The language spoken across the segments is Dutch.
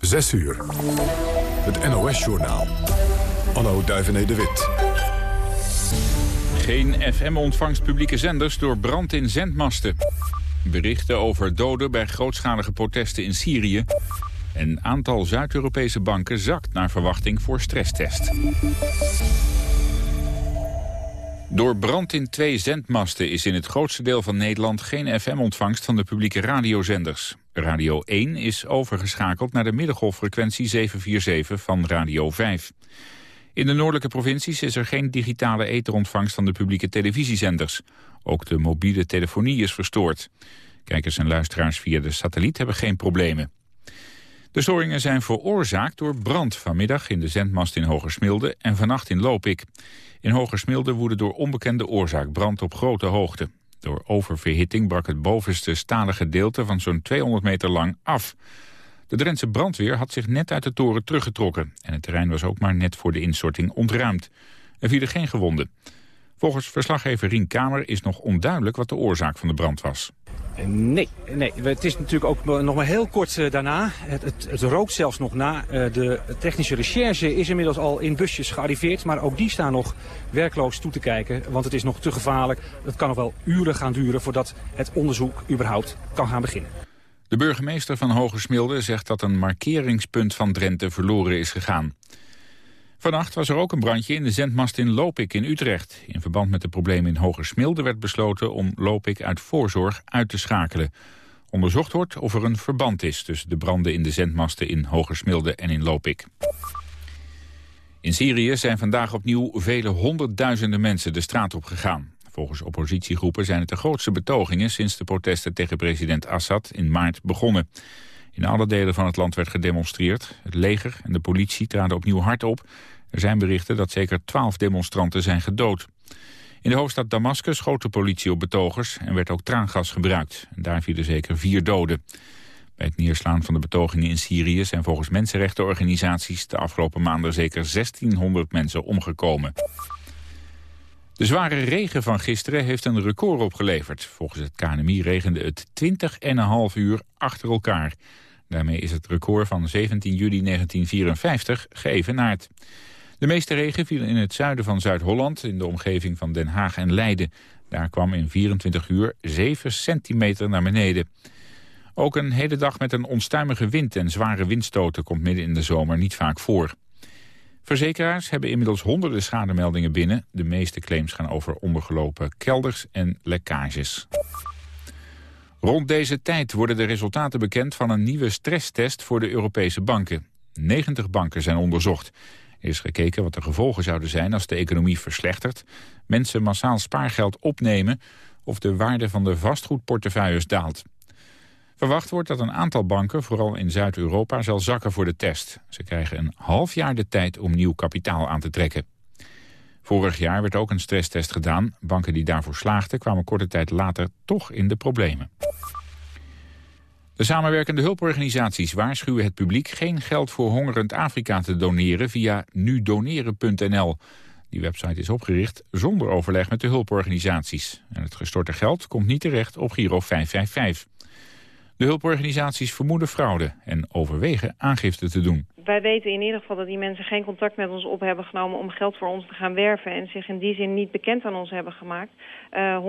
6 uur. Het NOS-journaal. Anno Duivené de Wit. Geen FM-ontvangst publieke zenders door brand in zendmasten. Berichten over doden bij grootschalige protesten in Syrië. En aantal Zuid-Europese banken zakt naar verwachting voor stresstest. Door brand in twee zendmasten is in het grootste deel van Nederland geen FM-ontvangst van de publieke radiozenders. Radio 1 is overgeschakeld naar de middengolffrequentie 747 van Radio 5. In de noordelijke provincies is er geen digitale etherontvangst van de publieke televisiezenders. Ook de mobiele telefonie is verstoord. Kijkers en luisteraars via de satelliet hebben geen problemen. De storingen zijn veroorzaakt door brand vanmiddag in de zendmast in Hogersmilde en vannacht in Lopik. In Hogersmilde woedde door onbekende oorzaak brand op grote hoogte. Door oververhitting brak het bovenste stalen gedeelte van zo'n 200 meter lang af. De Drentse brandweer had zich net uit de toren teruggetrokken... en het terrein was ook maar net voor de instorting ontruimd. Er vielen geen gewonden. Volgens verslaggever Rien Kamer is nog onduidelijk wat de oorzaak van de brand was. Nee, nee, het is natuurlijk ook nog maar heel kort uh, daarna. Het, het, rookt zelfs nog na. Uh, de technische recherche is inmiddels al in busjes gearriveerd. Maar ook die staan nog werkloos toe te kijken. Want het is nog te gevaarlijk. Het kan nog wel uren gaan duren voordat het onderzoek überhaupt kan gaan beginnen. De burgemeester van Hogesmilde zegt dat een markeringspunt van Drenthe verloren is gegaan. Vannacht was er ook een brandje in de zendmast in Lopik in Utrecht. In verband met de problemen in Hogersmilde werd besloten om Lopik uit voorzorg uit te schakelen. Onderzocht wordt of er een verband is tussen de branden in de zendmasten in Hogersmilde en in Lopik. In Syrië zijn vandaag opnieuw vele honderdduizenden mensen de straat op gegaan. Volgens oppositiegroepen zijn het de grootste betogingen sinds de protesten tegen president Assad in maart begonnen. In alle delen van het land werd gedemonstreerd. Het leger en de politie traden opnieuw hard op. Er zijn berichten dat zeker twaalf demonstranten zijn gedood. In de hoofdstad Damascus schoot de politie op betogers en werd ook traangas gebruikt. En daar vielen zeker vier doden. Bij het neerslaan van de betogingen in Syrië zijn volgens mensenrechtenorganisaties de afgelopen maanden zeker 1600 mensen omgekomen. De zware regen van gisteren heeft een record opgeleverd. Volgens het KNMI regende het 20,5 uur achter elkaar. Daarmee is het record van 17 juli 1954 geëvenaard. De meeste regen viel in het zuiden van Zuid-Holland... in de omgeving van Den Haag en Leiden. Daar kwam in 24 uur 7 centimeter naar beneden. Ook een hele dag met een onstuimige wind en zware windstoten... komt midden in de zomer niet vaak voor. Verzekeraars hebben inmiddels honderden schademeldingen binnen. De meeste claims gaan over ondergelopen kelders en lekkages. Rond deze tijd worden de resultaten bekend van een nieuwe stresstest voor de Europese banken. 90 banken zijn onderzocht. Er is gekeken wat de gevolgen zouden zijn als de economie verslechtert, mensen massaal spaargeld opnemen of de waarde van de vastgoedportefeuilles daalt. Verwacht wordt dat een aantal banken, vooral in Zuid-Europa, zal zakken voor de test. Ze krijgen een half jaar de tijd om nieuw kapitaal aan te trekken. Vorig jaar werd ook een stresstest gedaan. Banken die daarvoor slaagden kwamen korte tijd later toch in de problemen. De samenwerkende hulporganisaties waarschuwen het publiek geen geld voor hongerend Afrika te doneren via nudoneren.nl. Die website is opgericht zonder overleg met de hulporganisaties. En het gestorte geld komt niet terecht op Giro 555. De hulporganisaties vermoeden fraude en overwegen aangifte te doen. Wij weten in ieder geval dat die mensen geen contact met ons op hebben genomen om geld voor ons te gaan werven en zich in die zin niet bekend aan ons hebben gemaakt. Uh, eh,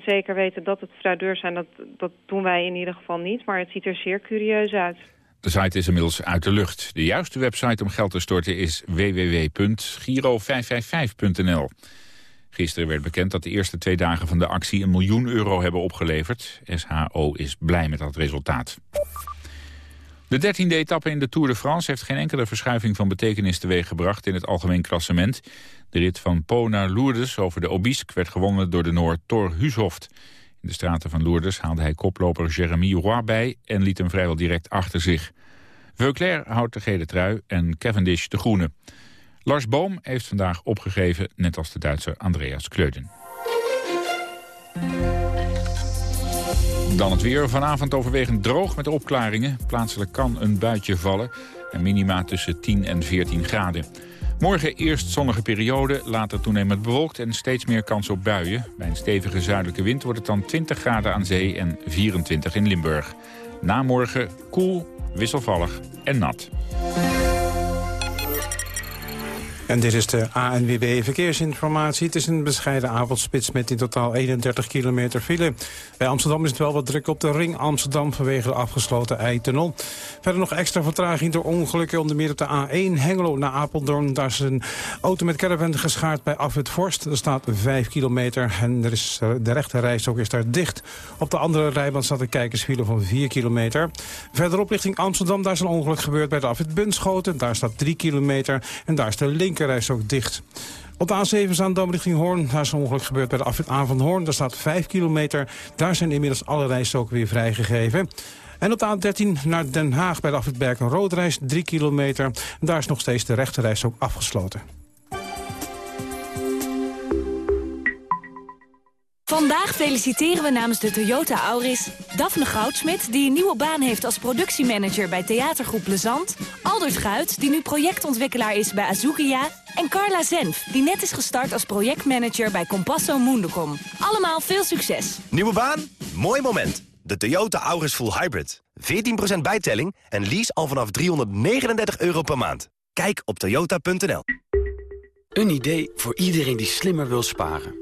100% zeker weten dat het fraudeurs zijn, dat, dat doen wij in ieder geval niet, maar het ziet er zeer curieus uit. De site is inmiddels uit de lucht. De juiste website om geld te storten is www.giro555.nl. Gisteren werd bekend dat de eerste twee dagen van de actie een miljoen euro hebben opgeleverd. SHO is blij met dat resultaat. De dertiende etappe in de Tour de France heeft geen enkele verschuiving van betekenis teweeggebracht in het algemeen klassement. De rit van Po naar Lourdes over de Obisque werd gewonnen door de Noor Thor Hushoft. In de straten van Lourdes haalde hij koploper Jeremy Roy bij en liet hem vrijwel direct achter zich. Veuclair houdt de gele trui en Cavendish de groene. Lars Boom heeft vandaag opgegeven, net als de Duitser Andreas Kleuden. Dan het weer. Vanavond overwegend droog met opklaringen. Plaatselijk kan een buitje vallen. En minima tussen 10 en 14 graden. Morgen eerst zonnige periode, later toenemend bewolkt en steeds meer kans op buien. Bij een stevige zuidelijke wind wordt het dan 20 graden aan zee en 24 in Limburg. Na morgen koel wisselvallig en nat. En dit is de ANWB Verkeersinformatie. Het is een bescheiden avondspits met in totaal 31 kilometer file. Bij Amsterdam is het wel wat druk op de ring Amsterdam vanwege de afgesloten Eitunnel. Verder nog extra vertraging door ongelukken onder meer op de A1 Hengelo naar Apeldoorn. Daar is een auto met caravan geschaard bij Afwit Vorst. Er staat 5 kilometer en er is, de rechte ook is daar dicht. Op de andere rijbaan staat een kijkersfile van 4 kilometer. Verderop richting Amsterdam, daar is een ongeluk gebeurd bij de Afwit Bunschoten. Daar staat 3 kilometer en daar is de linker linkerreis ook dicht. Op de A7 Zaandam richting Hoorn. Daar is ongeluk gebeurd bij de aan van Hoorn. Daar staat 5 kilometer. Daar zijn inmiddels alle rijstroken weer vrijgegeven. En op de A13 naar Den Haag bij de afrit Berken Roodreis 3 kilometer. daar is nog steeds de rechterreis ook afgesloten. Vandaag feliciteren we namens de Toyota Auris Daphne Goudsmit... die een nieuwe baan heeft als productiemanager bij theatergroep Lezant... Aldert Guit, die nu projectontwikkelaar is bij Azukia... en Carla Zenf, die net is gestart als projectmanager bij Compasso Mundocom. Allemaal veel succes. Nieuwe baan? Mooi moment. De Toyota Auris Full Hybrid. 14% bijtelling en lease al vanaf 339 euro per maand. Kijk op toyota.nl. Een idee voor iedereen die slimmer wil sparen.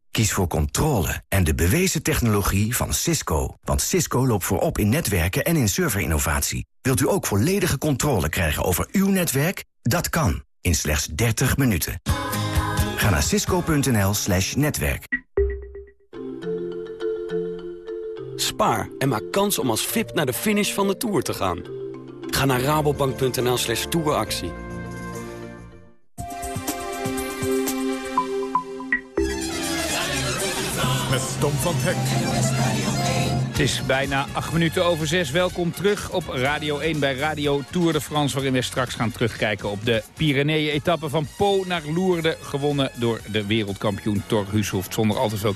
Kies voor controle en de bewezen technologie van Cisco. Want Cisco loopt voorop in netwerken en in serverinnovatie. Wilt u ook volledige controle krijgen over uw netwerk? Dat kan, in slechts 30 minuten. Ga naar cisco.nl slash netwerk. Spaar en maak kans om als VIP naar de finish van de Tour te gaan. Ga naar rabobank.nl slash touractie. Met Tom van Hek. Het is bijna acht minuten over zes. Welkom terug op Radio 1 bij Radio Tour de France... waarin we straks gaan terugkijken op de Pyreneeën-etappe van Po naar Lourdes... gewonnen door de wereldkampioen Thor Hushoft... zonder al te veel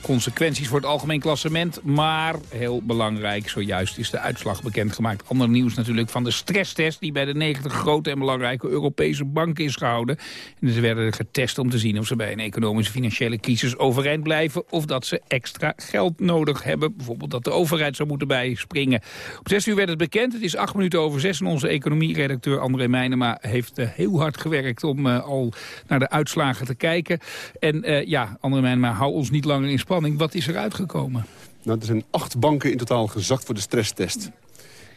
consequenties voor het algemeen klassement. Maar heel belangrijk, zojuist is de uitslag bekendgemaakt. Ander nieuws natuurlijk van de stresstest... die bij de 90 grote en belangrijke Europese banken is gehouden. En ze werden getest om te zien of ze bij een economische financiële crisis overeind blijven... of dat ze extra geld nodig hebben. Bijvoorbeeld dat de overheid zou moeten bijspringen. Op 6 uur werd het bekend. Het is acht minuten over zes. En onze economieredacteur André Meijnema heeft uh, heel hard gewerkt... om uh, al naar de uitslagen te kijken. En ja, André Meijnema, hou ons niet langer in spanning. Wat is er uitgekomen? Nou, er zijn acht banken in totaal gezakt voor de stresstest.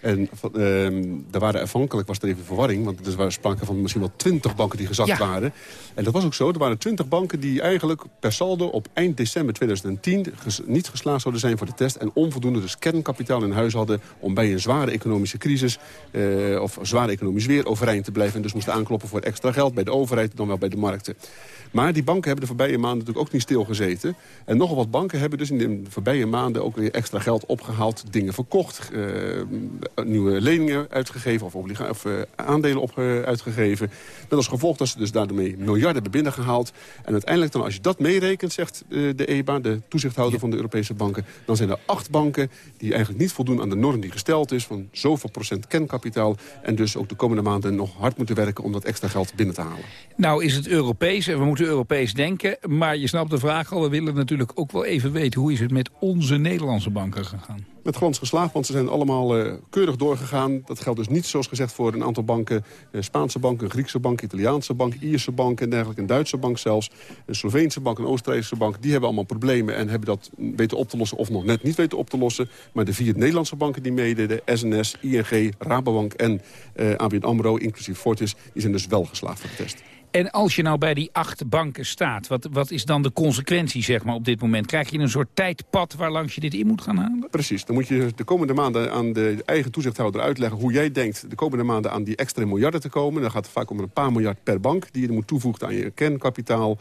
En uh, waren afhankelijk, was er even verwarring... want er waren sprake van misschien wel twintig banken die gezakt waren. En dat was ook zo. Er waren twintig banken die eigenlijk per saldo op eind december 2010... niet geslaagd zouden zijn voor de test... en onvoldoende dus kernkapitaal in huis hadden... om bij een zware economische crisis uh, of zwaar economisch weer overeind te blijven... en dus moesten aankloppen voor extra geld bij de overheid... dan wel bij de markten. Maar die banken hebben de voorbije maanden natuurlijk ook niet stilgezeten. En nogal wat banken hebben dus in de voorbije maanden ook weer extra geld opgehaald. Dingen verkocht, uh, nieuwe leningen uitgegeven of, of uh, aandelen op, uh, uitgegeven. Met als gevolg dat ze dus daarmee miljarden hebben binnengehaald. En uiteindelijk dan als je dat meerekent, zegt de EBA, de toezichthouder van de Europese banken... dan zijn er acht banken die eigenlijk niet voldoen aan de norm die gesteld is... van zoveel procent kenkapitaal. En dus ook de komende maanden nog hard moeten werken om dat extra geld binnen te halen. Nou is het Europees en we moeten Europees denken. Maar je snapt de vraag al, we willen natuurlijk ook wel even weten... hoe is het met onze Nederlandse banken gegaan? Met glans geslaagd, want ze zijn allemaal uh, keurig doorgegaan. Dat geldt dus niet, zoals gezegd, voor een aantal banken. Uh, Spaanse bank, een Griekse bank, Italiaanse bank, Ierse bank en dergelijke. Een Duitse bank zelfs. Een Sloveense bank, een Oostenrijkse bank. Die hebben allemaal problemen en hebben dat weten op te lossen of nog net niet weten op te lossen. Maar de vier Nederlandse banken die meededen, SNS, ING, Rabobank en uh, ABN AMRO, inclusief Fortis... die zijn dus wel geslaagd voor de test. En als je nou bij die acht banken staat, wat, wat is dan de consequentie zeg maar, op dit moment? Krijg je een soort tijdpad waar langs je dit in moet gaan halen? Precies, dan moet je de komende maanden aan de eigen toezichthouder uitleggen... hoe jij denkt de komende maanden aan die extra miljarden te komen. Dan gaat het vaak om een paar miljard per bank die je moet toevoegen aan je kernkapitaal.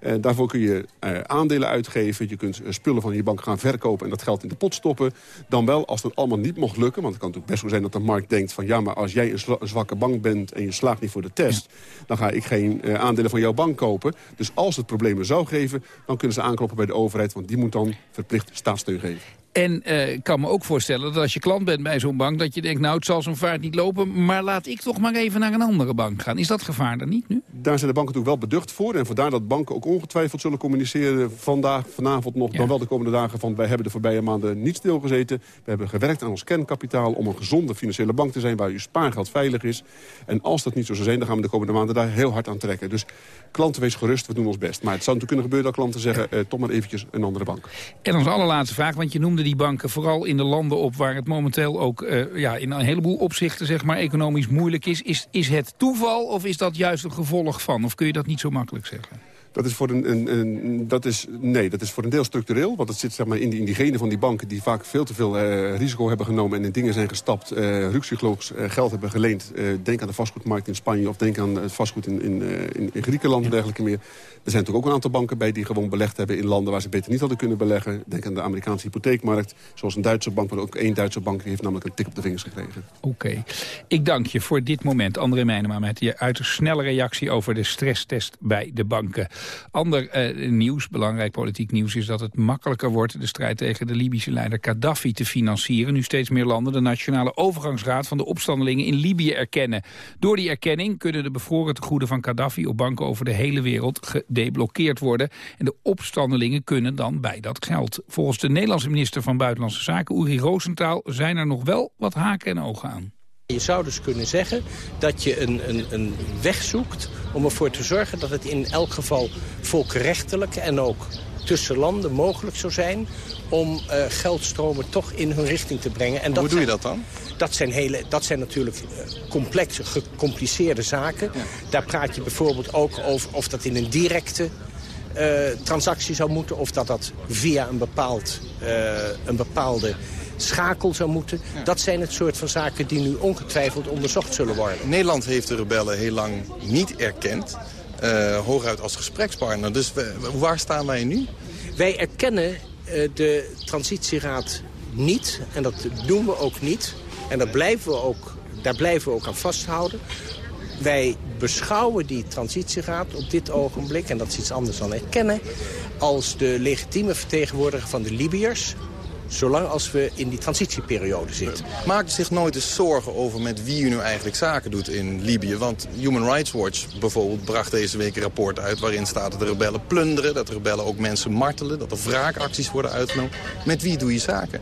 Uh, daarvoor kun je uh, aandelen uitgeven. Je kunt uh, spullen van je bank gaan verkopen en dat geld in de pot stoppen. Dan wel, als dat allemaal niet mocht lukken... want het kan natuurlijk best zo zijn dat de markt denkt van... ja, maar als jij een, een zwakke bank bent en je slaagt niet voor de test... Ja. dan ga ik geen aandelen van jouw bank kopen. Dus als het problemen zou geven, dan kunnen ze aankloppen bij de overheid... want die moet dan verplicht staatssteun geven. En uh, ik kan me ook voorstellen dat als je klant bent bij zo'n bank... dat je denkt, nou, het zal zo'n vaart niet lopen... maar laat ik toch maar even naar een andere bank gaan. Is dat gevaar dan niet nu? Daar zijn de banken natuurlijk wel beducht voor. En vandaar dat banken ook ongetwijfeld zullen communiceren... vandaag, vanavond nog, ja. dan wel de komende dagen... van wij hebben de voorbije maanden niet stilgezeten. We hebben gewerkt aan ons kernkapitaal... om een gezonde financiële bank te zijn waar uw spaargeld veilig is. En als dat niet zo zou zijn, dan gaan we de komende maanden daar heel hard aan trekken. Dus klanten, wees gerust, we doen ons best. Maar het zou natuurlijk kunnen gebeuren dat klanten zeggen... Uh, toch maar eventjes een andere bank. En als allerlaatste vraag, want je noemde die banken vooral in de landen op waar het momenteel ook uh, ja, in een heleboel opzichten zeg maar, economisch moeilijk is. is. Is het toeval of is dat juist een gevolg van? Of kun je dat niet zo makkelijk zeggen? Dat is, voor een, een, dat is, nee, dat is voor een deel structureel. Want het zit zeg maar, in, die, in genen van die banken die vaak veel te veel uh, risico hebben genomen... en in dingen zijn gestapt, uh, geld hebben geleend. denk aan de vastgoedmarkt in Spanje of denk aan het vastgoed in, in, in, Griekenland en dergelijke meer. Er zijn natuurlijk ook een aantal banken bij die gewoon belegd hebben in landen... waar ze beter niet hadden kunnen beleggen. Denk aan de Amerikaanse hypotheekmarkt. Zoals een Duitse bank, maar ook één Duitse bank... die heeft namelijk een tik op de vingers gekregen. Oké. Ik dank je voor dit moment, André Meijnema... met je uiterst snelle reactie over de stresstest bij de banken. Ander eh, nieuws, belangrijk politiek nieuws... is dat het makkelijker wordt de strijd tegen de Libische leider Gaddafi te financieren. Nu steeds meer landen de Nationale Overgangsraad van de opstandelingen in Libië erkennen. Door die erkenning kunnen de bevroren tegoeden van Gaddafi op banken over de hele wereld gedeblokkeerd worden. En de opstandelingen kunnen dan bij dat geld. Volgens de Nederlandse minister van Buitenlandse Zaken, Uri Roosentaal, zijn er nog wel wat haken en ogen aan. Je zou dus kunnen zeggen dat je een, een, een weg zoekt om ervoor te zorgen dat het in elk geval volkenrechtelijk en ook tussen landen mogelijk zou zijn om uh, geldstromen toch in hun richting te brengen. En dat Hoe doe je dat dan? Dat zijn, hele, dat zijn natuurlijk uh, complexe, gecompliceerde zaken. Ja. Daar praat je bijvoorbeeld ook over of dat in een directe uh, transactie zou moeten... of dat dat via een, bepaald, een bepaalde schakel zou moeten. Ja. Dat zijn het soort van zaken die nu ongetwijfeld onderzocht zullen worden. Nederland heeft de rebellen heel lang niet erkend. Uh, hooguit als gesprekspartner. Dus we, waar staan wij nu? Wij erkennen uh, de transitieraad niet. En dat doen we ook niet. En dat blijven we ook, daar blijven we ook aan vasthouden. Wij beschouwen die transitieraad op dit ogenblik, en dat is iets anders dan erkennen... als de legitieme vertegenwoordiger van de Libiërs zolang als we in die transitieperiode zitten. Maakt u zich nooit eens zorgen over met wie u nu eigenlijk zaken doet in Libië? Want Human Rights Watch bijvoorbeeld bracht deze week een rapport uit... waarin staat dat de rebellen plunderen, dat de rebellen ook mensen martelen... dat er wraakacties worden uitgenomen. Met wie doe je zaken?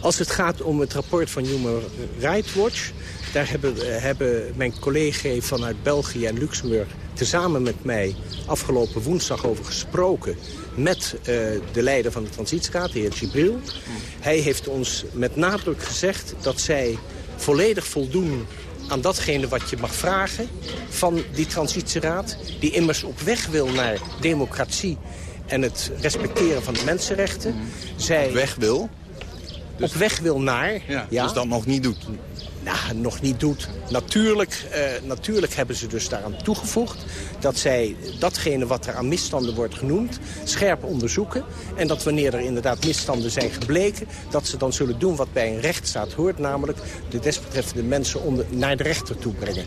Als het gaat om het rapport van Human Rights Watch... daar hebben, hebben mijn collega's vanuit België en Luxemburg... tezamen met mij afgelopen woensdag over gesproken met uh, de leider van de transitieraad, de heer Gibril. Hij heeft ons met nadruk gezegd dat zij volledig voldoen aan datgene wat je mag vragen van die transitieraad... die immers op weg wil naar democratie en het respecteren van de mensenrechten. Zij op weg wil? Dus... Op weg wil naar. Ja, ja, Dus dat nog niet doet? Nou, nog niet doet. Natuurlijk, uh, natuurlijk hebben ze dus daaraan toegevoegd... dat zij datgene wat er aan misstanden wordt genoemd scherp onderzoeken. En dat wanneer er inderdaad misstanden zijn gebleken... dat ze dan zullen doen wat bij een rechtsstaat hoort... namelijk de desbetreffende mensen onder, naar de rechter toe brengen.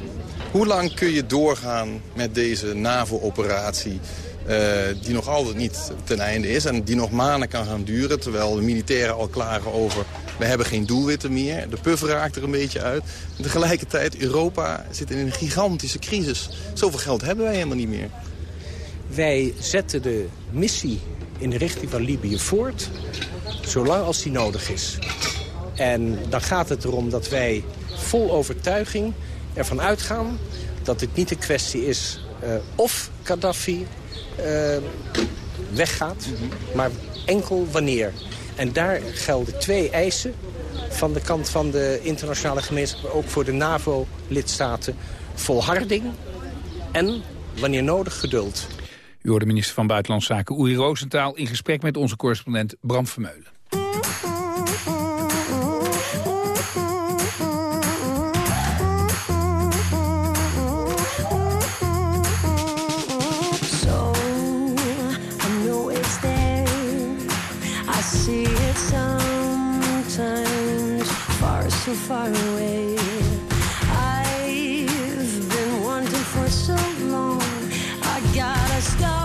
Hoe lang kun je doorgaan met deze NAVO-operatie... Uh, die nog altijd niet ten einde is en die nog maanden kan gaan duren... terwijl de militairen al klagen over we hebben geen doelwitten meer. De puff raakt er een beetje uit. En tegelijkertijd, Europa zit in een gigantische crisis. Zoveel geld hebben wij helemaal niet meer. Wij zetten de missie in de richting van Libië voort, zolang als die nodig is. En dan gaat het erom dat wij vol overtuiging ervan uitgaan... dat het niet een kwestie is uh, of Gaddafi uh, weggaat, maar enkel wanneer. En daar gelden twee eisen van de kant van de internationale gemeenschap... ook voor de NAVO-lidstaten. Volharding en wanneer nodig geduld. U hoorde minister van Buitenlandse Zaken Uri Roosentaal... in gesprek met onze correspondent Bram Vermeulen. So far away. I've been wanting for so long. I gotta stop,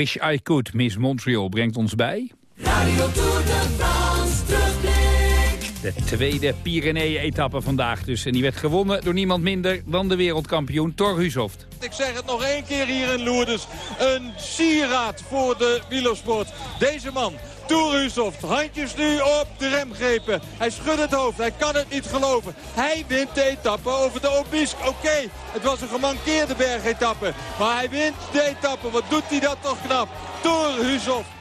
Wish I Could, Miss Montreal, brengt ons bij... Radio Tour de France terugblik. De tweede Pyrenee-etappe vandaag dus. En die werd gewonnen door niemand minder dan de wereldkampioen Thor Hushoft. Ik zeg het nog één keer hier in Lourdes. Een sieraad voor de wielersport. Deze man, Tour Hushoft, handjes nu op de remgrepen. Hij schudt het hoofd, hij kan het niet geloven. Hij wint de etappe over de Obisk. Oké, het was een gemankeerde bergetappe. Maar hij wint de etappe. Wat doet hij dat toch knap. Tour Hushoft.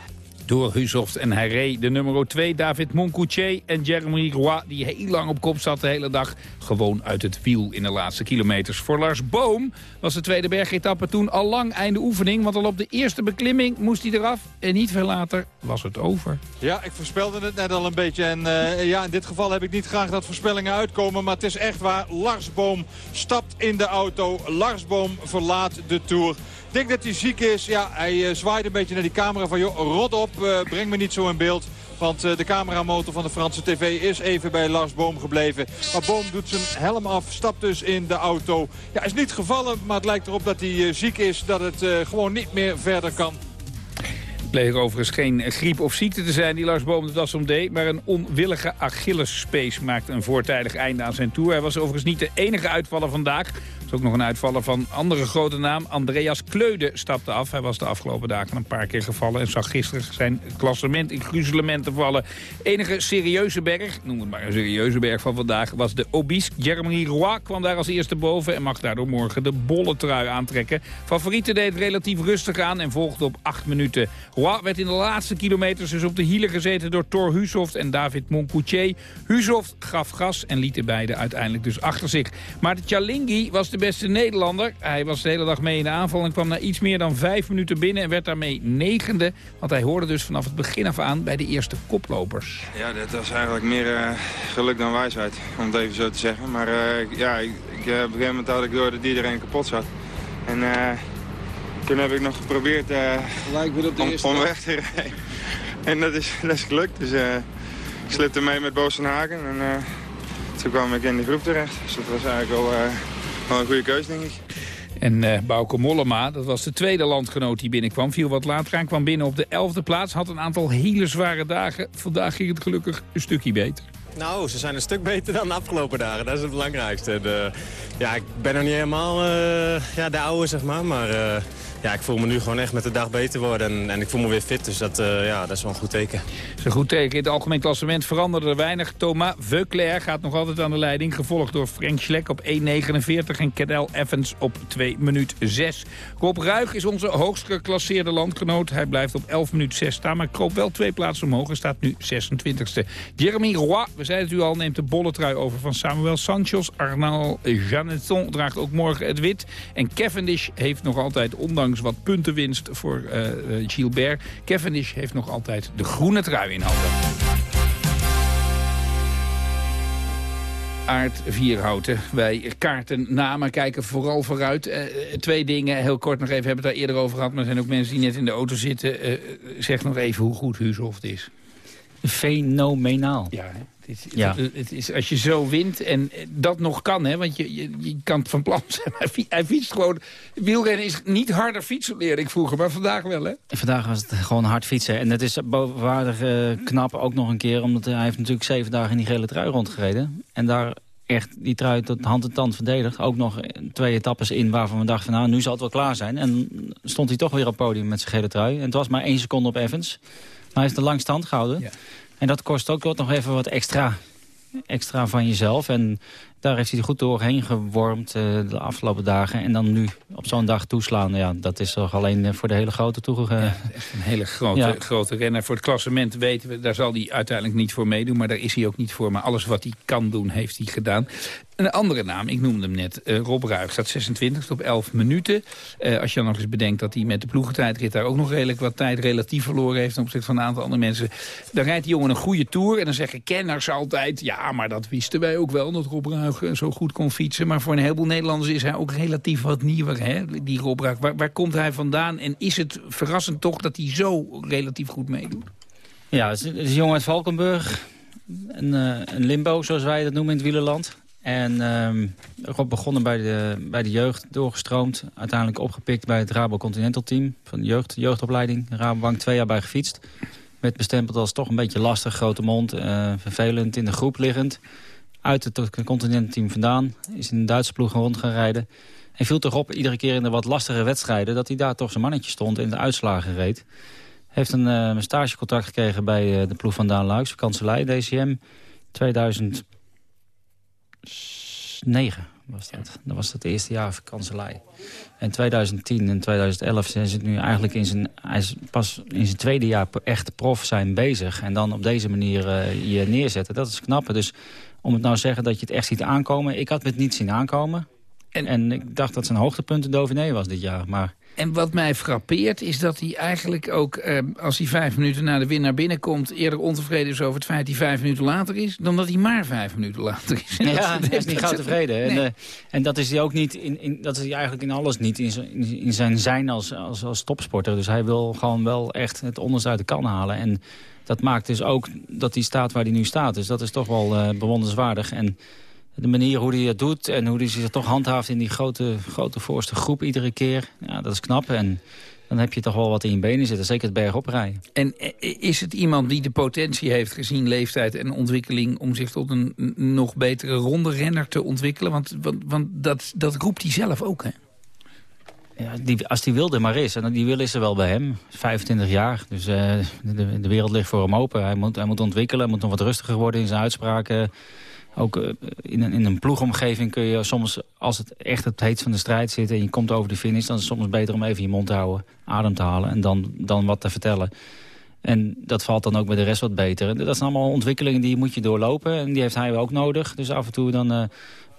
Door Hushoft en reed de nummer 2 David Moncoutier en Jeremy Roy... die heel lang op kop zat de hele dag, gewoon uit het wiel in de laatste kilometers. Voor Lars Boom was de tweede bergetappe toen al lang einde oefening... want al op de eerste beklimming moest hij eraf en niet veel later was het over. Ja, ik voorspelde het net al een beetje. En eh, ja, in dit geval heb ik niet graag dat voorspellingen uitkomen. Maar het is echt waar. Lars Boom stapt in de auto. Lars Boom verlaat de Tour. Denk dat hij ziek is. Ja, hij uh, zwaait een beetje naar die camera van... joh, rot op, uh, breng me niet zo in beeld. Want uh, de cameramotor van de Franse tv is even bij Lars Boom gebleven. Maar Boom doet zijn helm af, stapt dus in de auto. Ja, is niet gevallen, maar het lijkt erop dat hij ziek is. Dat het gewoon niet meer verder kan. Het bleek overigens geen griep of ziekte te zijn die Lars Boom de das om deed... maar een onwillige Achillesspees maakte een voortijdig einde aan zijn tour. Hij was overigens niet de enige uitvaller vandaag. Is ook nog een uitvaller van andere grote naam. Andreas Kleude stapte af. Hij was de afgelopen dagen een paar keer gevallen... en zag gisteren zijn klassement in gruzelementen vallen. Enige serieuze berg, noem het maar een serieuze berg van vandaag... was de Obisque. Jeremy Roy kwam daar als eerste boven... en mag daardoor morgen de bolle trui aantrekken. Favorieten deed relatief rustig aan en volgde op acht minuten. Roy werd in de laatste kilometers dus op de hielen gezeten... door Thor Husoft en David Moncoutier. Husoft gaf gas en liet de beide uiteindelijk dus achter zich. Maar de Chalingi was de beste Nederlander. Hij was de hele dag mee in de aanval en kwam na iets meer dan vijf minuten binnen... en werd daarmee negende, want hij hoorde dus vanaf het begin af aan... bij de eerste koplopers. Ja, dat was eigenlijk meer eh, geluk dan wijsheid, om het even zo te zeggen. Maar eh, ja, ik, ik, eh, op een gegeven moment had ik door dat iedereen kapot zat. En eh, toen heb ik nog geprobeerd eh, om, om weg te rijden. En dat is, dat is gelukt. Dus eh, ik slipte mee met Boos van Hagen. En eh, toen kwam ik in de groep terecht. Dus dat was eigenlijk wel, wel een goede keus, denk ik. En eh Bauke Mollema, dat was de tweede landgenoot die binnenkwam... viel wat later aan, kwam binnen op de elfde plaats. Had een aantal hele zware dagen. Vandaag ging het gelukkig een stukje beter. Nou, ze zijn een stuk beter dan de afgelopen dagen. Dat is het belangrijkste. Eh, ja, ik ben nog niet helemaal eh, ja, de oude, zeg maar. Maar eh, ja, ik voel me nu gewoon echt met de dag beter worden. En, en ik voel me weer fit, dus dat, eh, ja, dat is wel een goed teken. Dat is een goed teken. In het algemeen klassement veranderde er weinig. Thomas Veuclair gaat nog altijd aan de leiding. Gevolgd door Frank Schleck op 1.49 en Cadel Evans op 2 minuut 6. Rob Ruig is onze hoogst geclasseerde landgenoot. Hij blijft op 11 minuut 6 staan, maar kroop wel twee plaatsen omhoog en staat nu 26e. Jeremy Roy, we zeiden het u al, neemt de bolle trui over van Samuel Sanchos. Arnaud Janeton draagt ook morgen het wit. En Cavendish heeft nog altijd, ondanks wat puntenwinst voor eh, Gilbert... Cavendish heeft nog altijd de groene trui in handen. Aard Vierhouten. Wij kaarten na, maar kijken vooral vooruit. Eh, twee dingen, heel kort nog even, hebben we het daar eerder over gehad... maar er zijn ook mensen die net in de auto zitten. Zeg nog even hoe goed Huushoft is. Fenomenaal. Ja, hè? Het Ja. het, het is, als je zo wint, en dat nog kan, hè, want je, je, je kan het van plan zijn. maar Hij, fi- hij fietst gewoon. Wielrennen is niet harder fietsen, leerde ik vroeger, maar vandaag wel, hè? Vandaag was het gewoon hard fietsen. En het is bovenwaardig eh, knap ook nog een keer... omdat hij heeft natuurlijk zeven dagen in die gele trui rondgereden. En daar echt die trui tot hand en tand verdedigd. Ook nog twee etappes in waarvan we dachten... van, nou, nu zal het wel klaar zijn. En stond hij toch weer op het podium met zijn gele trui. En het was maar één seconde op Evans. Maar hij heeft een lang stand gehouden. En dat kost ook nog even wat extra, extra van jezelf. En daar heeft hij goed doorheen gewormd eh, de afgelopen dagen. En dan nu op zo'n dag toeslaan, ja, dat is toch alleen eh, voor de hele grote toegegeven. Echt een hele grote, Ja. grote renner. Voor het klassement weten we, daar zal hij uiteindelijk niet voor meedoen. Maar daar is hij ook niet voor. Maar alles wat hij kan doen, heeft hij gedaan. Een andere naam, ik noemde hem net, eh, Rob Ruig, staat 26 op 11 minuten. Eh, als je dan nog eens bedenkt dat hij met de ploegentijdrit daar ook nog redelijk wat tijd relatief verloren heeft ten opzichte van een aantal andere mensen. Dan rijdt die jongen een goede tour en dan zeggen kenners altijd, ja, maar dat wisten wij ook wel, dat Rob Ruig eh, zo goed kon fietsen. Maar voor een heleboel Nederlanders is hij ook relatief wat nieuwer, hè, die Rob Ruig. Waar, komt hij vandaan en is het verrassend toch dat hij zo relatief goed meedoet? Ja, het is, een jongen uit Valkenburg. Een, eh, een limbo, zoals wij dat noemen in het wielerland. En ehm Rob begonnen bij de, bij de jeugd, doorgestroomd. Uiteindelijk opgepikt bij het Rabo Continental Team van jeugd, jeugdopleiding. Rabobank twee jaar bij gefietst. Werd bestempeld als toch een beetje lastig, grote mond. eh, vervelend, in de groep liggend. Uit het Continental Team vandaan. Is in een Duitse ploeg rond gaan rijden. En viel toch op, iedere keer in de wat lastige wedstrijden... dat hij daar toch zijn mannetje stond en de uitslagen reed. Heeft een, een stagecontract gekregen bij eh, de ploeg van Daan Luiks, kanselij, DCM. 2009 was dat. Dat was het eerste jaar van kanselij. En 2010 en 2011 zijn ze nu eigenlijk in zijn... Pas in zijn tweede jaar echt prof zijn bezig. En dan op deze manier eh, je neerzetten, dat is knap. Dus om het nou te zeggen dat je het echt ziet aankomen... Ik had het niet zien aankomen. En, en ik dacht dat zijn hoogtepunt de Dauphiné was dit jaar. Maar En wat mij frappeert is dat hij eigenlijk ook, eh, als hij vijf minuten na de winnaar binnenkomt... eerder ontevreden is over het feit dat hij vijf minuten later is... dan dat hij maar vijf minuten later is. Ja, hij is niet gauw tevreden. En, eh, en dat is hij ook niet in, in, dat is hij eigenlijk in alles niet. In, zijn- in, in zijn zijn als, als, als topsporter. Dus hij wil gewoon wel echt het onderste uit de kan halen. En dat maakt dus ook dat hij staat waar hij nu staat. Dus dat is toch wel eh, bewonderenswaardig. En de manier hoe hij het doet en hoe hij zich toch handhaaft in die grote, grote voorste groep iedere keer. Ja, dat is knap. En dan heb je toch wel wat in je benen zitten. Zeker het bergop rijden. En eh, is het iemand die de potentie heeft gezien leeftijd en ontwikkeling... om zich tot een nog betere ronde renner te ontwikkelen? Want, want, want dat, dat roept hij zelf ook, hè? Die, als die wil er maar is. En die wil is er wel bij hem. 25 jaar. Dus eh, de, de wereld ligt voor hem open. Hij moet, hij moet ontwikkelen. Hij moet nog wat rustiger worden in zijn uitspraken. Ook eh, in, een, in een ploegomgeving kun je soms, als het echt het heet van de strijd zit... en je komt over de finish, dan is het soms beter om even je mond te houden. Adem te halen en dan, dan wat te vertellen. En dat valt dan ook bij de rest wat beter. Dat zijn allemaal ontwikkelingen die moet je doorlopen. En die heeft hij ook nodig. Dus af en toe dan... eh,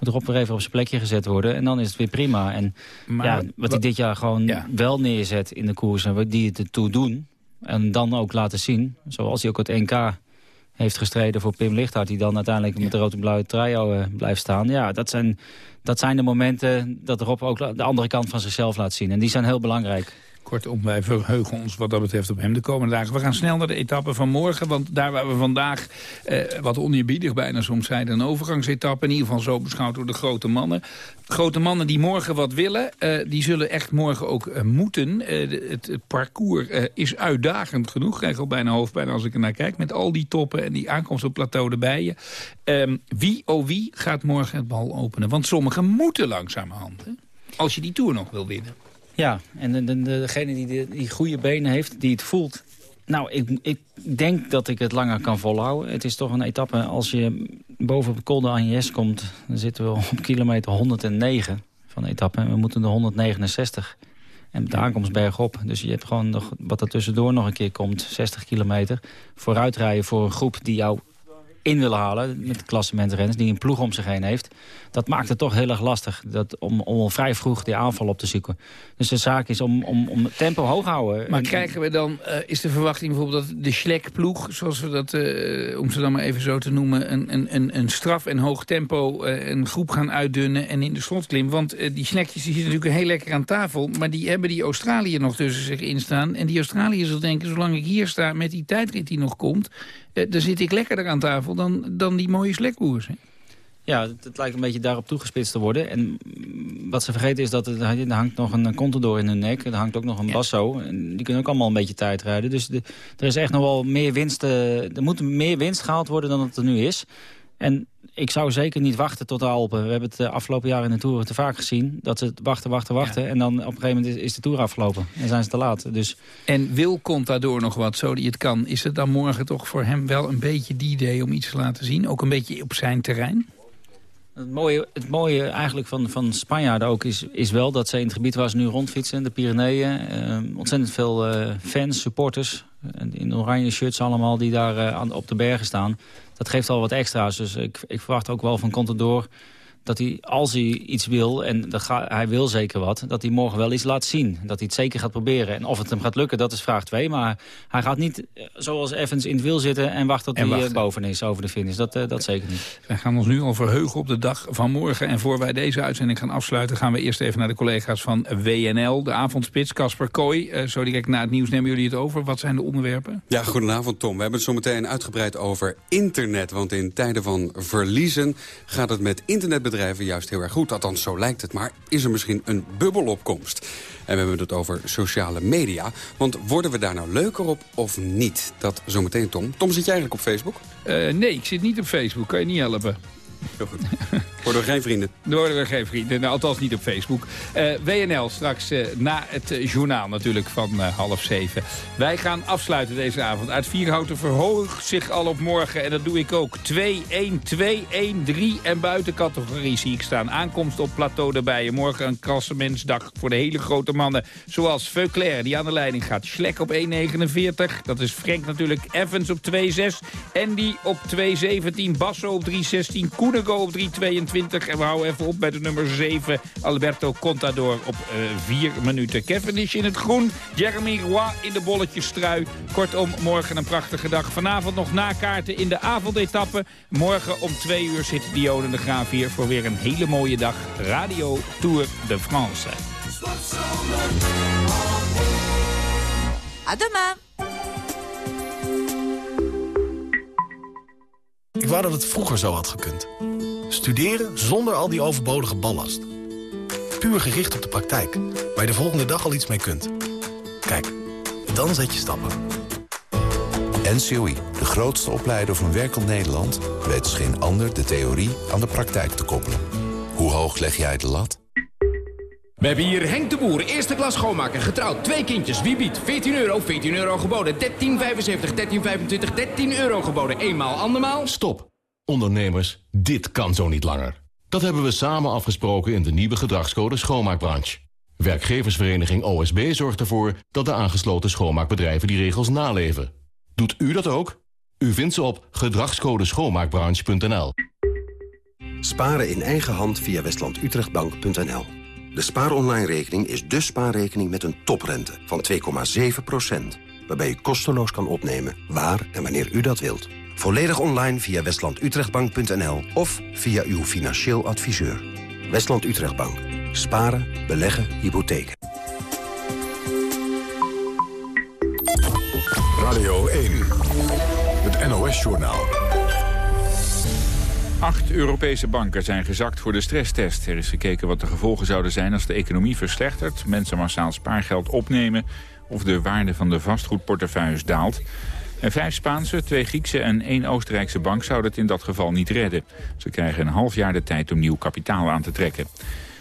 moet Rob weer even op zijn plekje gezet worden. En dan is het weer prima. En Maar ja, wat- hij dit jaar gewoon wel neerzet in de koers... en die het ertoe doen. En dan ook laten zien. Zoals hij ook het NK heeft gestreden voor Pim Lichthart... die dan uiteindelijk met de rood en blauwe trui eh, blijft staan. Ja, dat zijn, dat zijn de momenten dat Rob ook de andere kant van zichzelf laat zien. En die zijn heel belangrijk. Kortom, wij verheugen ons wat dat betreft op hem de komende dagen. We gaan snel naar de etappe van morgen. Want daar waar we vandaag, eh, wat oneerbiedig bijna soms zeiden... een overgangsetappe, in ieder geval zo beschouwd door de grote mannen. Grote mannen die morgen wat willen, eh, die zullen echt morgen ook eh, moeten. Eh, het, het parcours eh, is uitdagend genoeg. Ik krijg al bijna hoofdpijn als ik er naar kijk. Met al die toppen en die aankomst op plateau erbij. je. Ehm, wie, oh wie, gaat morgen het bal openen? Want sommigen moeten langzamerhand. Hè? Als je die Tour nog wil winnen. Ja, en de, de- degene die, die goede benen heeft, die het voelt... Nou, ik, ik denk dat ik het langer kan volhouden. Het is toch een etappe, als je boven op de Col de komt... dan zitten we op kilometer 109 van de etappe. En we moeten de 169. En de aankomst bergop. Dus je hebt gewoon nog wat er tussendoor nog een keer komt. 60 kilometer. Vooruitrijden voor een groep die jou in willen halen met klassementrenners... die een ploeg om zich heen heeft. Dat maakt het toch heel erg lastig dat, om, om al vrij vroeg die aanval op te zoeken. Dus de zaak is om, om, om het tempo hoog te houden. Maar En- krijgen we dan, eh, is de verwachting bijvoorbeeld dat de Schlek-ploeg... zoals we dat, eh, om ze dan maar even zo te noemen... een, een, een, straf en hoog tempo eh, een groep gaan uitdunnen en in de slotklim? Want eh, die Schlekjes die zitten natuurlijk heel lekker aan tafel... maar die hebben die Australië nog tussen zich instaan. En die Australiërs zal denken, zolang ik hier sta met die tijdrit die nog komt... dan zit ik lekkerder aan tafel dan, dan die mooie Schlekkoers. Ja, het, het lijkt een beetje daarop toegespitst te worden. En wat ze vergeten is dat er, er hangt nog een contador in hun nek. Er hangt ook nog een basso. En die kunnen ook allemaal een beetje tijd rijden. Dus de, er is echt nog wel meer winst. eh, er moet meer winst gehaald worden dan het er nu is. En ik zou zeker niet wachten tot de Alpen. We hebben het de afgelopen jaar in de Tour te vaak gezien. Dat ze het wachten, wachten, wachten. En dan op een gegeven moment is, is de Tour afgelopen. En zijn ze te laat. Dus En wil Contador nog wat, zo die het kan? Is het dan morgen toch voor hem wel een beetje die idee om iets te laten zien? Ook een beetje op zijn terrein? Het mooie, het mooie eigenlijk van, van Spanjaarden ook is, is wel dat ze in het gebied waar ze nu rondfietsen, de Pyreneeën, eh, ontzettend veel eh, fans, supporters, in oranje shirts allemaal die daar eh, op de bergen staan. Dat geeft al wat extra's. Dus ik, ik verwacht ook wel van Contador dat hij, als hij iets wil, en dat ga, hij wil zeker wat... dat hij morgen wel iets laat zien. Dat hij het zeker gaat proberen. En of het hem gaat lukken, dat is vraag 2. Maar hij gaat niet eh, zoals Evans in het wiel zitten... en wachten tot En hij eh, boven is over de finish. Dat, eh, dat zeker niet. Wij gaan ons nu al verheugen op de dag van morgen. En voor wij deze uitzending gaan afsluiten... gaan we eerst even naar de collega's van WNL. De avondspits, Casper Kooi. Eh, zo direct na het nieuws nemen jullie het over. Wat zijn de onderwerpen? Ja, goedenavond Tom. We hebben het zo meteen uitgebreid over internet. Want in tijden van verliezen gaat het met internetbedrijven juist heel erg goed. Althans, zo lijkt het. Maar is er misschien een bubbelopkomst? En we hebben het over sociale media. Want worden we daar nou leuker op of niet? Dat zometeen, Tom. Tom, zit jij eigenlijk op Facebook? Eh, nee, ik zit niet op Facebook. Kan je niet helpen? Heel goed. Worden we geen vrienden? Er worden geen vrienden, nou, althans niet op Facebook. Eh, WNL straks eh, na het journaal natuurlijk van eh, half zeven. Wij gaan afsluiten deze avond. Uit Vierhouten verhoogt zich al op morgen. En dat doe ik ook. 2-1, 2-1, 3 en buitencategorie zie ik staan. Aankomst op plateau erbij. En morgen een klassementsdag voor de hele grote mannen. Zoals Veuclair die aan de leiding gaat. Schlek op 1,49. Dat is Frank natuurlijk. Evans op 2,6. Andy op 2,17. Basso op 3,16. Koenigo op 3,22. En we houden even op bij de nummer 7. Alberto Contador op eh 4 minuten. Cavendish in het groen. Jeremy Roy in de bolletjestrui. Kortom, morgen een prachtige dag. Vanavond nog nakaarten in de avondetappe. Morgen om 2 uur zit Dionne de Graaf hier voor weer een hele mooie dag. Radio Tour de France. À demain. Ik wou dat het vroeger zo had gekund. Studeren zonder al die overbodige ballast. Puur gericht op de praktijk, waar je de volgende dag al iets mee kunt. Kijk, dan zet je stappen. NCOI, de grootste opleider van werkend Nederland... weet als geen ander de theorie aan de praktijk te koppelen. Hoe hoog leg jij de lat? We hebben hier Henk de Boer, eerste klas schoonmaker, getrouwd, twee kindjes. Wie biedt? 14 euro, 14 euro geboden, 13,75, 13,25, 13 euro geboden. Eenmaal, andermaal. Stop. Ondernemers, dit kan zo niet langer. Dat hebben we samen afgesproken in de nieuwe gedragscode schoonmaakbranche. Werkgeversvereniging OSB zorgt ervoor dat de aangesloten schoonmaakbedrijven die regels naleven. Doet u dat ook? U vindt ze op gedragscodeschoonmaakbranche.nl. Sparen in eigen hand via westlandutrechtbank.nl. De spaaronline-rekening is de spaarrekening met een toprente van 2,7%. Waarbij u kosteloos kan opnemen waar en wanneer u dat wilt. Volledig online via westlandutrechtbank.nl of via uw financieel adviseur. Westland Utrechtbank. Sparen, beleggen, hypotheken. Radio 1. Het NOS-journaal. Acht Europese banken zijn gezakt voor de stresstest. Er is gekeken wat de gevolgen zouden zijn als de economie verslechtert... mensen massaal spaargeld opnemen of de waarde van de vastgoedportefeuilles daalt. En vijf Spaanse, twee Griekse en één Oostenrijkse bank zouden het in dat geval niet redden. Ze krijgen een half jaar de tijd om nieuw kapitaal aan te trekken.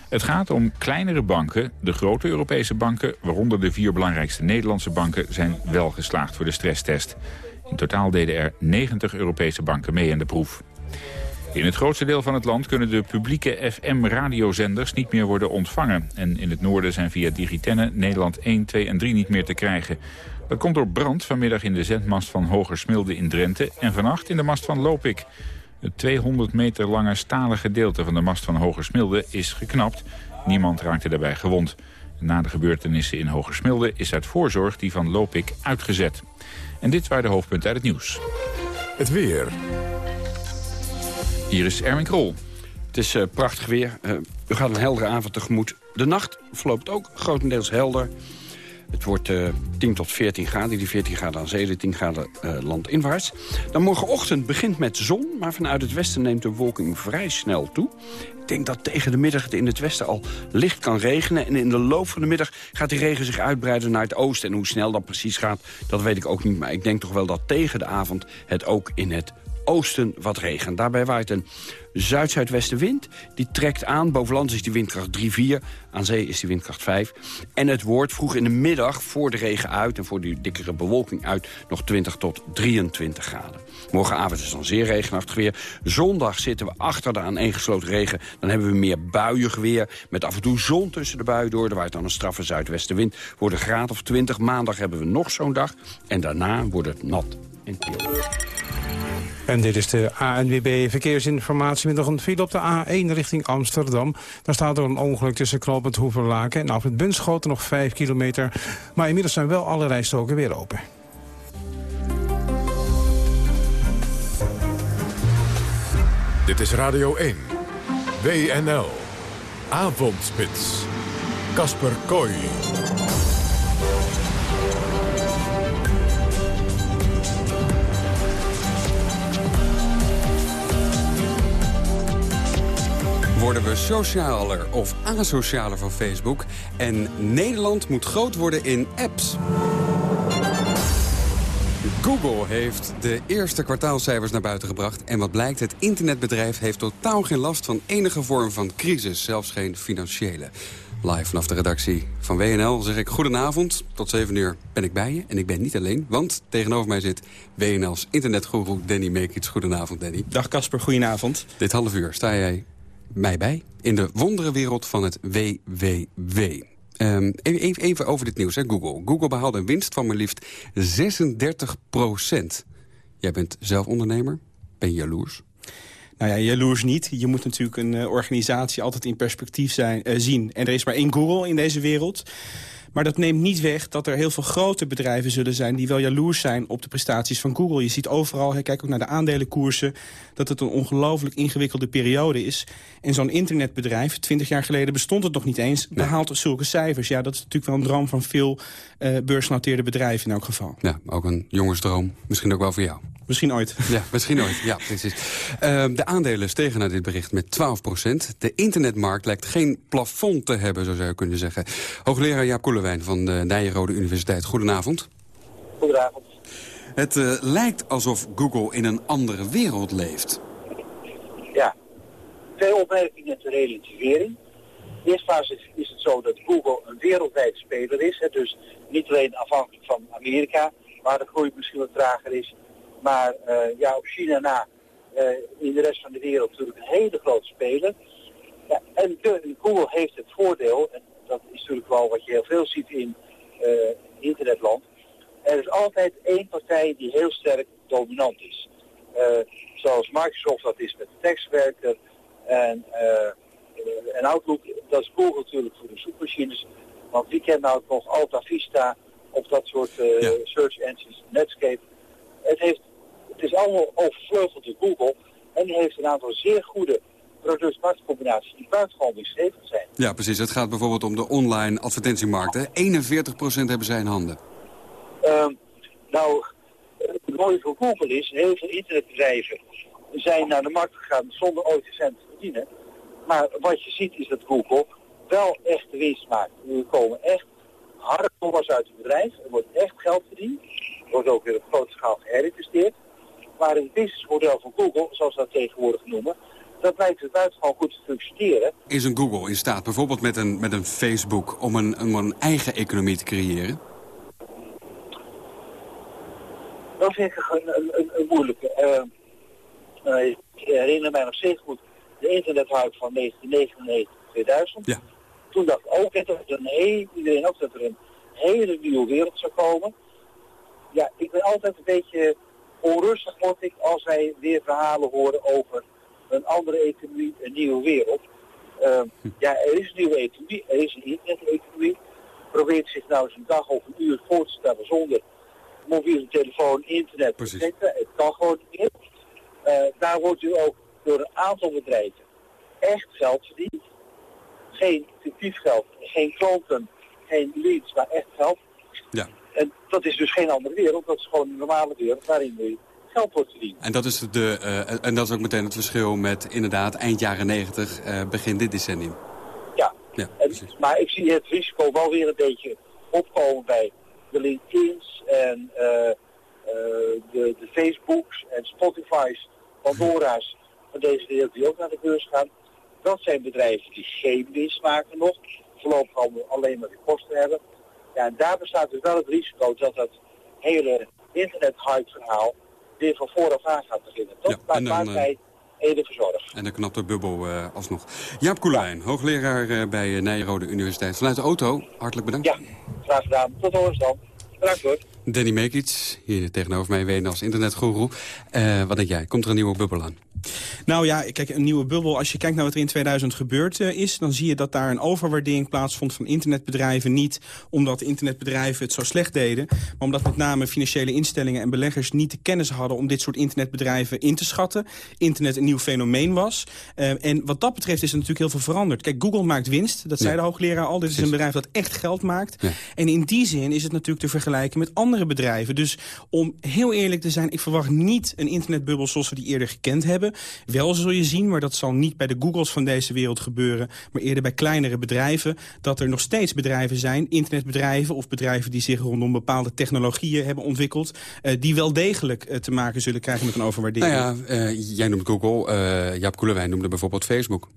Het gaat om kleinere banken. De grote Europese banken, waaronder de vier belangrijkste Nederlandse banken... zijn wel geslaagd voor de stresstest. In totaal deden er 90 Europese banken mee aan de proef. In het grootste deel van het land kunnen de publieke FM-radiozenders niet meer worden ontvangen. En in het noorden zijn via Digitenne Nederland 1, 2 en 3 niet meer te krijgen. Dat komt door brand vanmiddag in de zendmast van Hogersmilde in Drenthe... en vannacht in de mast van Lopik. Het 200 meter lange stalen gedeelte van de mast van Hogersmilde is geknapt. Niemand raakte daarbij gewond. Na de gebeurtenissen in Hogersmilde is uit voorzorg die van Lopik uitgezet. En dit waren de hoofdpunten uit het nieuws. Het weer. Hier is Erwin Krol. Het is eh, prachtig weer. Uh, u gaat een heldere avond tegemoet. De nacht verloopt ook grotendeels helder. Het wordt uh, 10 tot 14 graden. Die 14 graden aan zee, de 10 graden uh, landinwaarts. Dan morgenochtend begint met zon, maar vanuit het westen neemt de bewolking vrij snel toe. Ik denk dat tegen de middag het in het westen al licht kan regenen. En in de loop van de middag gaat die regen zich uitbreiden naar het oosten. En hoe snel dat precies gaat, dat weet ik ook niet. Maar ik denk toch wel dat tegen de avond het ook in het oosten wat regen. Daarbij waait een zuid-zuidwestenwind. Die trekt aan. Boven land is die windkracht 3-4. Aan zee is die windkracht 5. En het wordt vroeg in de middag voor de regen uit... en voor die dikkere bewolking uit nog 20 tot 23 graden. Morgenavond is dan zeer regenachtig weer. Zondag zitten we achter de aaneengesloten regen. Dan hebben we meer buiig weer. Met af en toe zon tussen de buien door. Er waait dan een straffe zuidwestenwind. Wordt een graad of 20. Maandag hebben we nog zo'n dag. En daarna wordt het nat en dit is de ANWB Verkeersinformatie met nog een op de A1 richting Amsterdam. Daar staat er een ongeluk tussen knooppunt Hoeverlaken en af het Bunschoten nog 5 kilometer. Maar inmiddels zijn wel alle rijstroken weer open. Dit is Radio 1. WNL. Avondspits. Kasper Kooi. Worden we socialer of asocialer van Facebook? En Nederland moet groot worden in apps. Google heeft de eerste kwartaalcijfers naar buiten gebracht. En wat blijkt, het internetbedrijf heeft totaal geen last van enige vorm van crisis. Zelfs geen financiële. Live vanaf de redactie van WNL zeg ik goedenavond. Tot 7 uur ben ik bij je. En ik ben niet alleen, want tegenover mij zit WNL's internetgoeroe Danny Meekits. Goedenavond, Danny. Dag Casper, goedenavond. Dit half uur sta jij mij bij in de wonderenwereld van het WWW. Even, even over dit nieuws, hè, Google. Google behaalde een winst van maar liefst 36 procent. Jij bent zelf ondernemer. Ben je jaloers? Nou ja, jaloers niet. Je moet natuurlijk een uh, organisatie altijd in perspectief zijn, uh, zien. En er is maar één Google in deze wereld. Maar dat neemt niet weg dat er heel veel grote bedrijven zullen zijn... die wel jaloers zijn op de prestaties van Google. Je ziet overal, kijk ook naar de aandelenkoersen... dat het een ongelooflijk ingewikkelde periode is. En zo'n internetbedrijf, 20 jaar geleden bestond het nog niet eens... behaalt zulke cijfers. Ja, dat is natuurlijk wel een droom van veel uh, beursgenoteerde bedrijven in elk geval. Ja, ook een jongensdroom. Misschien ook wel voor jou. Misschien ooit. Ja, misschien ooit. Ja, precies. Ehm, de aandelen stegen naar dit bericht met 12% De internetmarkt lijkt geen plafond te hebben, zo zou je kunnen zeggen. Hoogleraar Jaap Koelewijn van de Nijenrode Universiteit. Goedenavond. Goedenavond. Het eh, lijkt alsof Google in een andere wereld leeft. Ja, twee opmerkingen ter relativering. In eerste fase is, is het zo dat Google een wereldwijd speler is. Hè, dus niet alleen afhankelijk van Amerika, waar de groei misschien wat trager is. Maar eh, ja, op China na eh, in de rest van de wereld natuurlijk een hele grote speler. Ja, en Google heeft het voordeel, en dat is natuurlijk wel wat je heel veel ziet in eh, internetland. Er is altijd één partij die heel sterk dominant is. Zoals Microsoft dat is met de tekstwerker en, en Outlook. Dat is Google natuurlijk voor de zoekmachines. Want wie kent nou nog Alta Vista of dat soort search engines, Netscape. Het, heeft, het is allemaal overvleugeld door Google en die heeft een aantal zeer goede product-marktcombinaties die buitengewoon winstgevend zijn. Ja, precies. Het gaat bijvoorbeeld om de online advertentiemarkt. Hè. 41% hebben zij in handen. Ehm, nou, het mooie voor Google is, heel veel internetbedrijven zijn naar de markt gegaan zonder ooit een cent te verdienen. Maar wat je ziet is dat Google wel echt de winst maakt. Er komen echt harde dollars uit het bedrijf. Er wordt echt geld verdiend. Er wordt ook weer op grote schaal geherinvesteerd. Maar het businessmodel van Google, zoals we dat tegenwoordig noemen, dat lijkt het buitengewoon goed te functioneren. Is een Google in staat, bijvoorbeeld met een, met een Facebook... om een, om een eigen economie te creëren? Dat vind ik een, een, een, moeilijke. Eh, eh, ik herinner mij nog steeds goed de internethype van 1999, 2000. Ja. Toen dacht ook dat er een heel, iedereen ook dat er een hele nieuwe wereld zou komen. Ja, ik ben altijd een beetje onrustig word ik als wij weer verhalen horen over een andere economie, een nieuwe wereld. Eh, ja, er is een nieuwe economie, er is een internet-economie. Probeert zich nou eens een dag of een uur voor te stellen zonder mobiele telefoon, internet, et cetera. Het kan gewoon niet meer. Eh, daar wordt u ook door een aantal bedrijven echt geld verdiend. Geen fictief geld, geen klanten, geen leads, maar echt geld. Ja. En dat is dus geen andere wereld, dat is gewoon een normale wereld waarin nu geld wordt verdiend. En dat is, de, eh, en dat is ook meteen het verschil met inderdaad eind jaren 90, eh, begin dit decennium. Ja. Ja, En, maar ik zie het risico wel weer een beetje opkomen bij de LinkedIn's en eh, de, de Facebooks en Spotify's, Pandora's van deze wereld die ook naar de beurs gaan. Dat zijn bedrijven die geen winst maken nog, voorlopig al- alleen maar de kosten hebben. Ja, en daar bestaat dus wel het risico dat dat hele internet-hype verhaal weer van vooraf aan gaat beginnen. Dat en maakt dan, eh. En dan knapt de bubbel eh, alsnog. Jaap Koelijn, hoogleraar eh, bij Nijrode Universiteit. Vanuit de auto, hartelijk bedankt. Ja, graag gedaan. Tot horen dan. Bedankt hoor. Danny Mekic, hier tegenover mij ween als internetgoeroe. Wat denk jij, komt er een nieuwe bubbel aan? Nou ja, kijk, een nieuwe bubbel. Als je kijkt naar wat er in 2000 gebeurd eh, is... dan zie je dat daar een overwaardering plaatsvond van internetbedrijven. Niet omdat internetbedrijven het zo slecht deden... maar omdat met name financiële instellingen en beleggers niet de kennis hadden... om dit soort internetbedrijven in te schatten. Internet een nieuw fenomeen was. Eh, en wat dat betreft is er natuurlijk heel veel veranderd. Kijk, Google maakt winst. Dat zei de hoogleraar al. Dit is een bedrijf dat echt geld maakt. En in die zin is het natuurlijk te vergelijken met andere bedrijven. Dus om heel eerlijk te zijn, ik verwacht niet een internetbubbel zoals we die eerder gekend hebben. Wel zul je zien, maar dat zal niet bij de Googles van deze wereld gebeuren, maar eerder bij kleinere bedrijven, dat er nog steeds bedrijven zijn, internetbedrijven of bedrijven die zich rondom bepaalde technologieën hebben ontwikkeld, eh, die wel degelijk eh, te maken zullen krijgen met een overwaardering. Nou ja, eh, jij noemt Google, Jaap Koelewijn noemde bijvoorbeeld Facebook.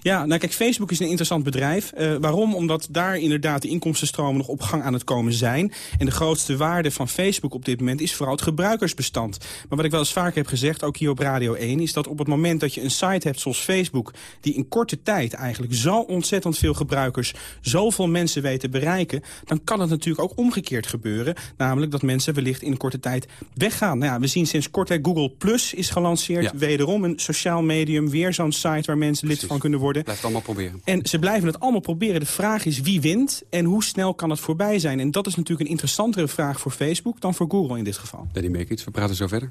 Ja, nou kijk, Facebook is een interessant bedrijf. Eh, waarom? Omdat daar inderdaad de inkomstenstromen nog op gang aan het komen zijn. En de grootste waarde van Facebook op dit moment is vooral het gebruikersbestand. Maar wat ik wel eens vaker heb gezegd, ook hier op Radio 1... is dat op het moment dat je een site hebt zoals Facebook... die in korte tijd eigenlijk zo ontzettend veel gebruikers... zoveel mensen weet te bereiken... dan kan het natuurlijk ook omgekeerd gebeuren. Namelijk dat mensen wellicht in korte tijd weggaan. Nou ja, we zien sinds kort, hè, Google Plus is gelanceerd. Ja. Wederom een sociaal medium, weer zo'n site waar mensen lid van kunnen worden. Blijft allemaal proberen. En ze blijven het allemaal proberen. De vraag is wie wint en hoe snel kan het voorbij zijn. En dat is natuurlijk een interessantere vraag voor Facebook dan voor Google in dit geval. Danny Mekic, we praten zo verder.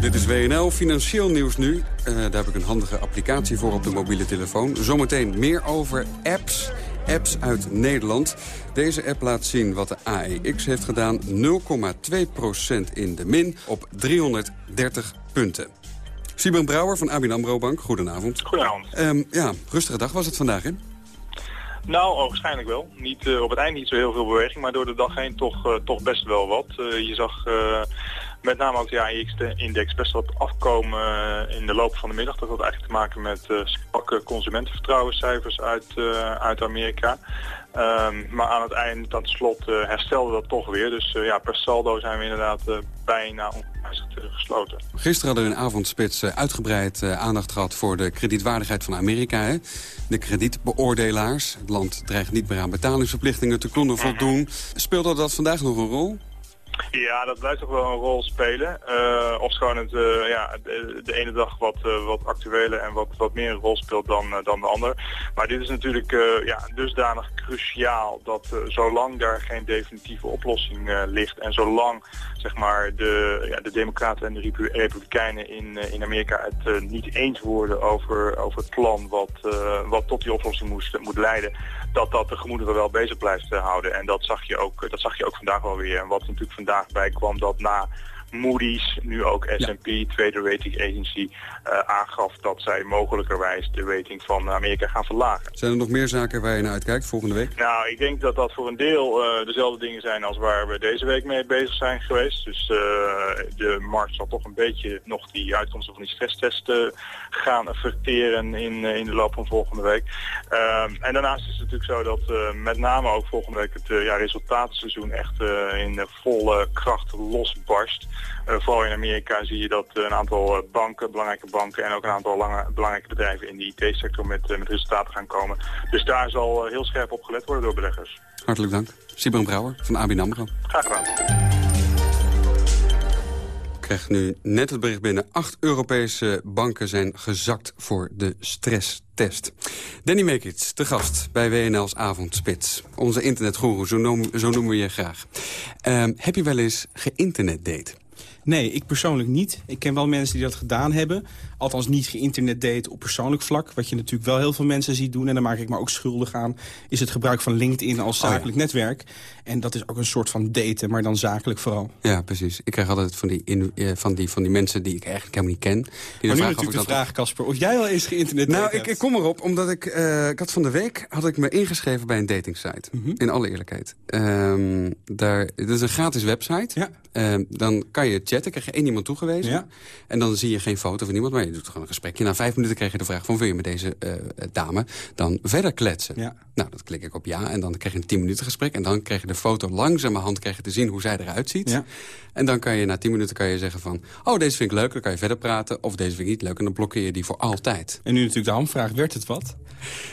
Dit is WNL, financieel nieuws nu. Eh, daar heb ik een handige applicatie voor op de mobiele telefoon. Zometeen meer over apps apps uit Nederland. Deze app laat zien wat de AEX heeft gedaan. 0,2% in de min op 330 punten. Sibren Brouwer van ABN AMRO Bank, goedenavond. Goedenavond. Ehm, ja, rustige dag was het vandaag, hè? Nou, oh, waarschijnlijk wel. Niet, eh, op het eind niet zo heel veel beweging, maar door de dag heen toch, eh, toch best wel wat. Eh, je zag met name ook de AIX-index best wat afkomen in de loop van de middag. Dat had eigenlijk te maken met zwakke consumentenvertrouwenscijfers uit, uit Amerika. Ehm, maar aan het eind, aan het slot, eh, herstelde dat toch weer. Dus eh, ja, per saldo zijn we inderdaad eh, bijna eh, gesloten. Gisteren hadden we in avondspits uitgebreid aandacht gehad voor de kredietwaardigheid van Amerika. Hè? De kredietbeoordelaars. Het land dreigt niet meer aan betalingsverplichtingen te kunnen voldoen. Speelde dat vandaag nog een rol? Ja, dat blijft toch wel een rol spelen. Uh, ofschoon het eh, ja, de, de ene dag wat, eh, wat actueler en wat, wat meer een rol speelt dan, eh, dan de andere. Maar dit is natuurlijk eh, ja, dusdanig cruciaal dat eh, zolang daar geen definitieve oplossing eh, ligt en zolang zeg maar, de, ja, de democraten en de Repu- republikeinen in, eh, in Amerika het eh, niet eens worden over, over het plan wat, eh, wat tot die oplossing moest, moet leiden, dat dat de gemoederen wel bezig blijft eh, houden. En dat zag je ook, dat zag je ook vandaag wel weer. En wat natuurlijk vandaag bij kwam dat na Moody's, nu ook S&P, tweede rating agency, eh, aangaf dat zij mogelijkerwijs de rating van Amerika gaan verlagen. Zijn er nog meer zaken waar je naar uitkijkt volgende week? Nou, ik denk dat dat voor een deel eh, dezelfde dingen zijn als waar we deze week mee bezig zijn geweest. Dus eh, de markt zal toch een beetje nog die uitkomsten van die stresstesten gaan verteren in, eh, in de loop van volgende week. Ehm, en daarnaast is het natuurlijk zo dat eh, met name ook volgende week het eh, ja, resultatenseizoen echt in volle kracht losbarst. Vooral in Amerika zie je dat een aantal banken, belangrijke banken en ook een aantal lange, belangrijke bedrijven in de IT-sector met, met resultaten gaan komen. Dus daar zal heel scherp op gelet worden door beleggers. Hartelijk dank. Sibren Brouwer van ABN AMRO. Graag gedaan. Krijg nu net het bericht binnen. Acht Europese banken zijn gezakt voor de stresstest. Danny Mekic, te gast bij WNL's Avondspits. Onze internetgoeroe, zo noemen we je graag. Ehm, heb je wel eens geïnternetdate? Nee, ik persoonlijk niet. Ik ken wel mensen die dat gedaan hebben. Althans niet geïnternetdate op persoonlijk vlak. Wat je natuurlijk wel heel veel mensen ziet doen. En daar maak ik me ook schuldig aan. Is het gebruik van LinkedIn als Oh ja. zakelijk netwerk. En dat is ook een soort van daten, maar dan zakelijk vooral. Ja, precies. Ik krijg altijd van die, in, eh, van die, van die mensen die ik eigenlijk helemaal niet ken. Die maar nu natuurlijk de vraag, Casper, of jij wel eens geïnternet Nou, ik, ik kom erop omdat ik... eh, ik had van de week had ik me ingeschreven bij een datingsite. Mhm. In alle eerlijkheid. Ehm daar, is een gratis website. Ehm, dan kan je chatten, krijg je één iemand toegewezen. Ja. En dan zie je geen foto van iemand, maar je doet gewoon een gesprekje. Na vijf minuten krijg je de vraag van... wil je met deze eh, dame dan verder kletsen? Ja. Nou, dat klik ik op ja. En dan krijg je een tien minuten gesprek. En dan krijg je de foto langzamerhand krijg je te zien hoe zij eruit ziet. Ja. En dan kan je na tien minuten kan je zeggen van... oh, deze vind ik leuk, dan kan je verder praten. Of deze vind ik niet leuk en dan blokkeer je die voor altijd. En nu natuurlijk de hamvraag, werd het wat?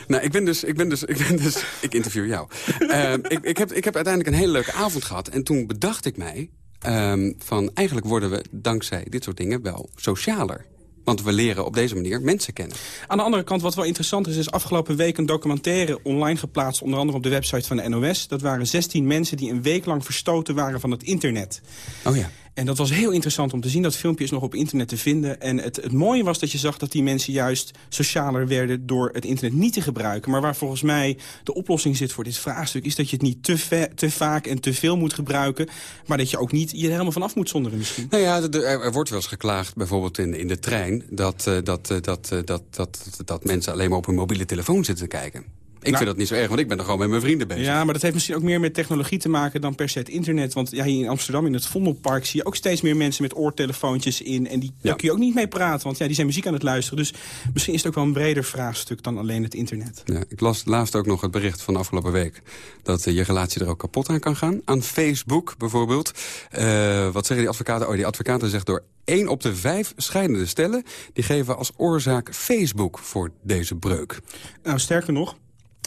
Nou, ik ben dus, ik ben dus, ik ben dus, ik interview jou. Ehm, ik, ik, heb, ik heb uiteindelijk een hele leuke avond gehad. En toen bedacht ik mij ehm, van eigenlijk worden we dankzij dit soort dingen wel socialer. Want we leren op deze manier mensen kennen. Aan de andere kant, wat wel interessant is, is afgelopen week een documentaire online geplaatst, onder andere op de website van de NOS. Dat waren 16 mensen die een week lang verstoten waren van het internet. Oh ja. En dat was heel interessant om te zien. Dat filmpje is nog op internet te vinden. En het, het mooie was dat je zag dat die mensen juist socialer werden... door het internet niet te gebruiken. Maar waar volgens mij de oplossing zit voor dit vraagstuk... is dat je het niet te, te vaak en te veel moet gebruiken... maar dat je ook niet je er helemaal van af moet zonderen misschien. Nou ja, er, wordt wel eens geklaagd, bijvoorbeeld in, in de trein... Dat, eh, dat, eh, dat, eh, dat, dat, dat mensen alleen maar op hun mobiele telefoon zitten te kijken. Ik Nou- vind dat niet zo erg, want ik ben er gewoon met mijn vrienden bezig. Ja, maar dat heeft misschien ook meer met technologie te maken dan per se het internet. Want ja, hier in Amsterdam, in het Vondelpark, zie je ook steeds meer mensen met oortelefoontjes in. En die, daar kun je ook niet mee praten, want ja, die zijn muziek aan het luisteren. Dus misschien is het ook wel een breder vraagstuk dan alleen het internet. Ja, ik las laatst ook nog het bericht van afgelopen week... dat eh, je relatie er ook kapot aan kan gaan. Aan Facebook bijvoorbeeld. Eh, wat zeggen die advocaten? Oh, die advocaten zegt door één op de vijf scheidende stellen... die geven als oorzaak Facebook voor deze breuk. Nou, sterker nog,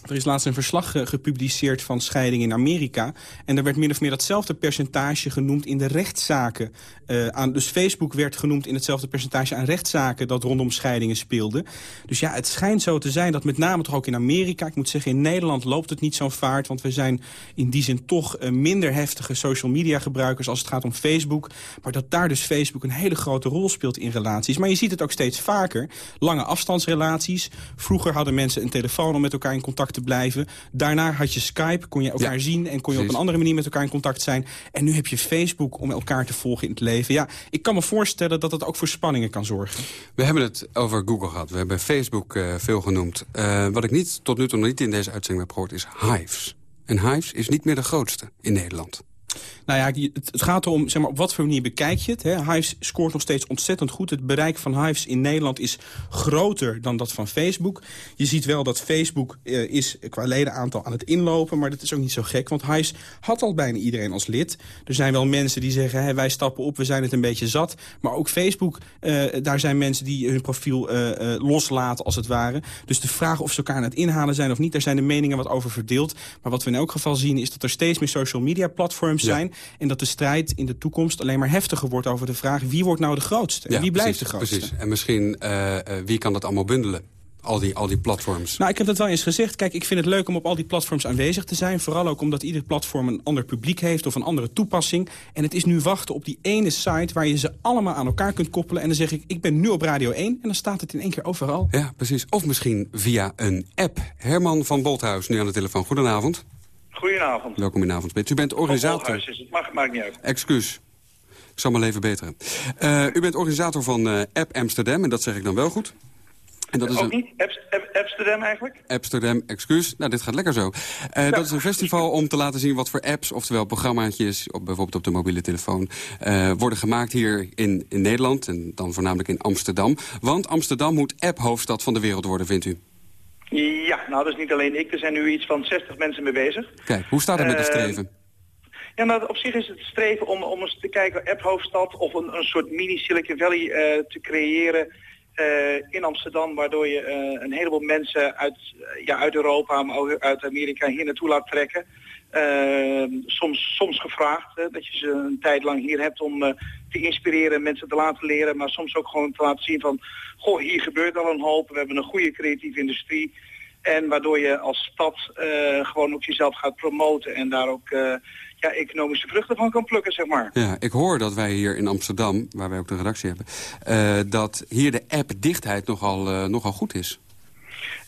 er is laatst een verslag eh, gepubliceerd van scheiding in Amerika. En daar werd min of meer datzelfde percentage genoemd in de rechtszaken. eh, aan, dus Facebook werd genoemd in hetzelfde percentage aan rechtszaken... dat rondom scheidingen speelde. Dus ja, het schijnt zo te zijn dat met name toch ook in Amerika... ik moet zeggen, in Nederland loopt het niet zo'n vaart... want we zijn in die zin toch eh, minder heftige social media gebruikers... als het gaat om Facebook. Maar dat daar dus Facebook een hele grote rol speelt in relaties. Maar je ziet het ook steeds vaker. Lange afstandsrelaties. Vroeger hadden mensen een telefoon om met elkaar in contact te blijven. Daarna had je Skype, kon je elkaar Ja, zien... en kon je op een andere manier met elkaar in contact zijn. En nu heb je Facebook om elkaar te volgen in het leven. Ja, ik kan me voorstellen dat dat ook voor spanningen kan zorgen. We hebben het over Google gehad. We hebben Facebook eh, veel genoemd. Eh, wat ik niet, tot nu toe nog niet in deze uitzending heb gehoord is Hives. En Hives is niet meer de grootste in Nederland. Nou ja, het, gaat erom, zeg maar, op wat voor manier bekijk je het. Hè? Hives scoort nog steeds ontzettend goed. Het bereik van Hives in Nederland is groter dan dat van Facebook. Je ziet wel dat Facebook eh, is qua ledenaantal aan het inlopen... maar dat is ook niet zo gek, want Hives had al bijna iedereen als lid. Er zijn wel mensen die zeggen, hè, wij stappen op, we zijn het een beetje zat. Maar ook Facebook, eh, daar zijn mensen die hun profiel eh, eh, loslaten als het ware. Dus de vraag of ze elkaar aan het inhalen zijn of niet... daar zijn de meningen wat over verdeeld. Maar wat we in elk geval zien is dat er steeds meer social media platforms Ja. zijn... en dat de strijd in de toekomst alleen maar heftiger wordt over de vraag... wie wordt nou de grootste en wie blijft precies, de grootste? Precies. En misschien, eh, eh, wie kan dat allemaal bundelen? Al die, al die platforms. Nou, ik heb dat wel eens gezegd. Kijk, ik vind het leuk om op al die platforms aanwezig te zijn. Vooral ook omdat ieder platform een ander publiek heeft of een andere toepassing. En het is nu wachten op die ene site waar je ze allemaal aan elkaar kunt koppelen. En dan zeg ik, ik ben nu op Radio 1 en dan staat het in één keer overal. Ja, precies. Of misschien via een app. Herman van Bolthuis, nu aan de telefoon. Goedenavond. Goedenavond. Welkom in Avondspits. U bent organisator... Is het, mag, maakt niet uit. Excuus. Ik zal mijn leven beteren. Eh, u bent organisator van eh, App Amsterdam, en dat zeg ik dan wel goed. En dat is Ook een niet? Amst- Am- Amsterdam eigenlijk? Amsterdam, excuus. Nou, dit gaat lekker zo. Eh, Dat is een festival om te laten zien wat voor apps, oftewel programmaatjes, op, bijvoorbeeld op de mobiele telefoon, eh, worden gemaakt hier in, in Nederland en dan voornamelijk in Amsterdam. Want Amsterdam moet app-hoofdstad van de wereld worden, vindt u? Ja, nou dat is niet alleen ik. Er zijn nu iets van 60 mensen mee bezig. Kijk, hoe staat het met de Eh, streven? Ja, nou, op zich is het streven om, om eens te kijken, app-hoofdstad of een, een soort mini-Silicon Valley eh, te creëren eh, in Amsterdam, waardoor je een heleboel mensen uit, ja, uit Europa, maar ook uit Amerika hier naartoe laat trekken. Eh, soms, soms gevraagd, dat je ze een tijd lang hier hebt om eh, te inspireren, mensen te laten leren, maar soms ook gewoon te laten zien van, goh, hier gebeurt al een hoop, we hebben een goede creatieve industrie. En waardoor je als stad eh, gewoon ook jezelf gaat promoten en daar ook eh, ja, economische vruchten van kan plukken, zeg maar. Ja, ik hoor dat wij hier in Amsterdam, waar wij ook de redactie hebben, dat hier de app-dichtheid nogal, nogal goed is.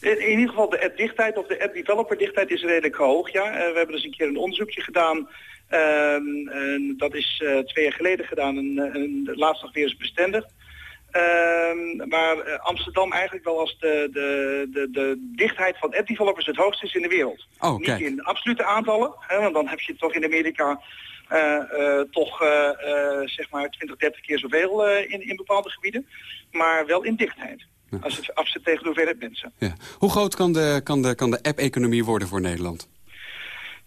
In, ieder geval de app-dichtheid of de app-developer-dichtheid is redelijk hoog. Ja. Eh, we hebben dus een keer een onderzoekje gedaan. Ehm, en dat is eh, twee jaar geleden gedaan en, eh, en laatst nog weer eens bestendig. Ehm, waar eh, Amsterdam eigenlijk wel als de, de, de, de dichtheid van app-developers het hoogst is in de wereld. Oh, Niet in absolute aantallen, hè, want dan heb je toch in Amerika toch zeg maar 20, 30 keer zoveel in, in bepaalde gebieden. Maar wel in dichtheid. Als het afzet tegen de hoeveelheid mensen. Ja. Hoe groot kan de, kan de, kan de app-economie worden voor Nederland?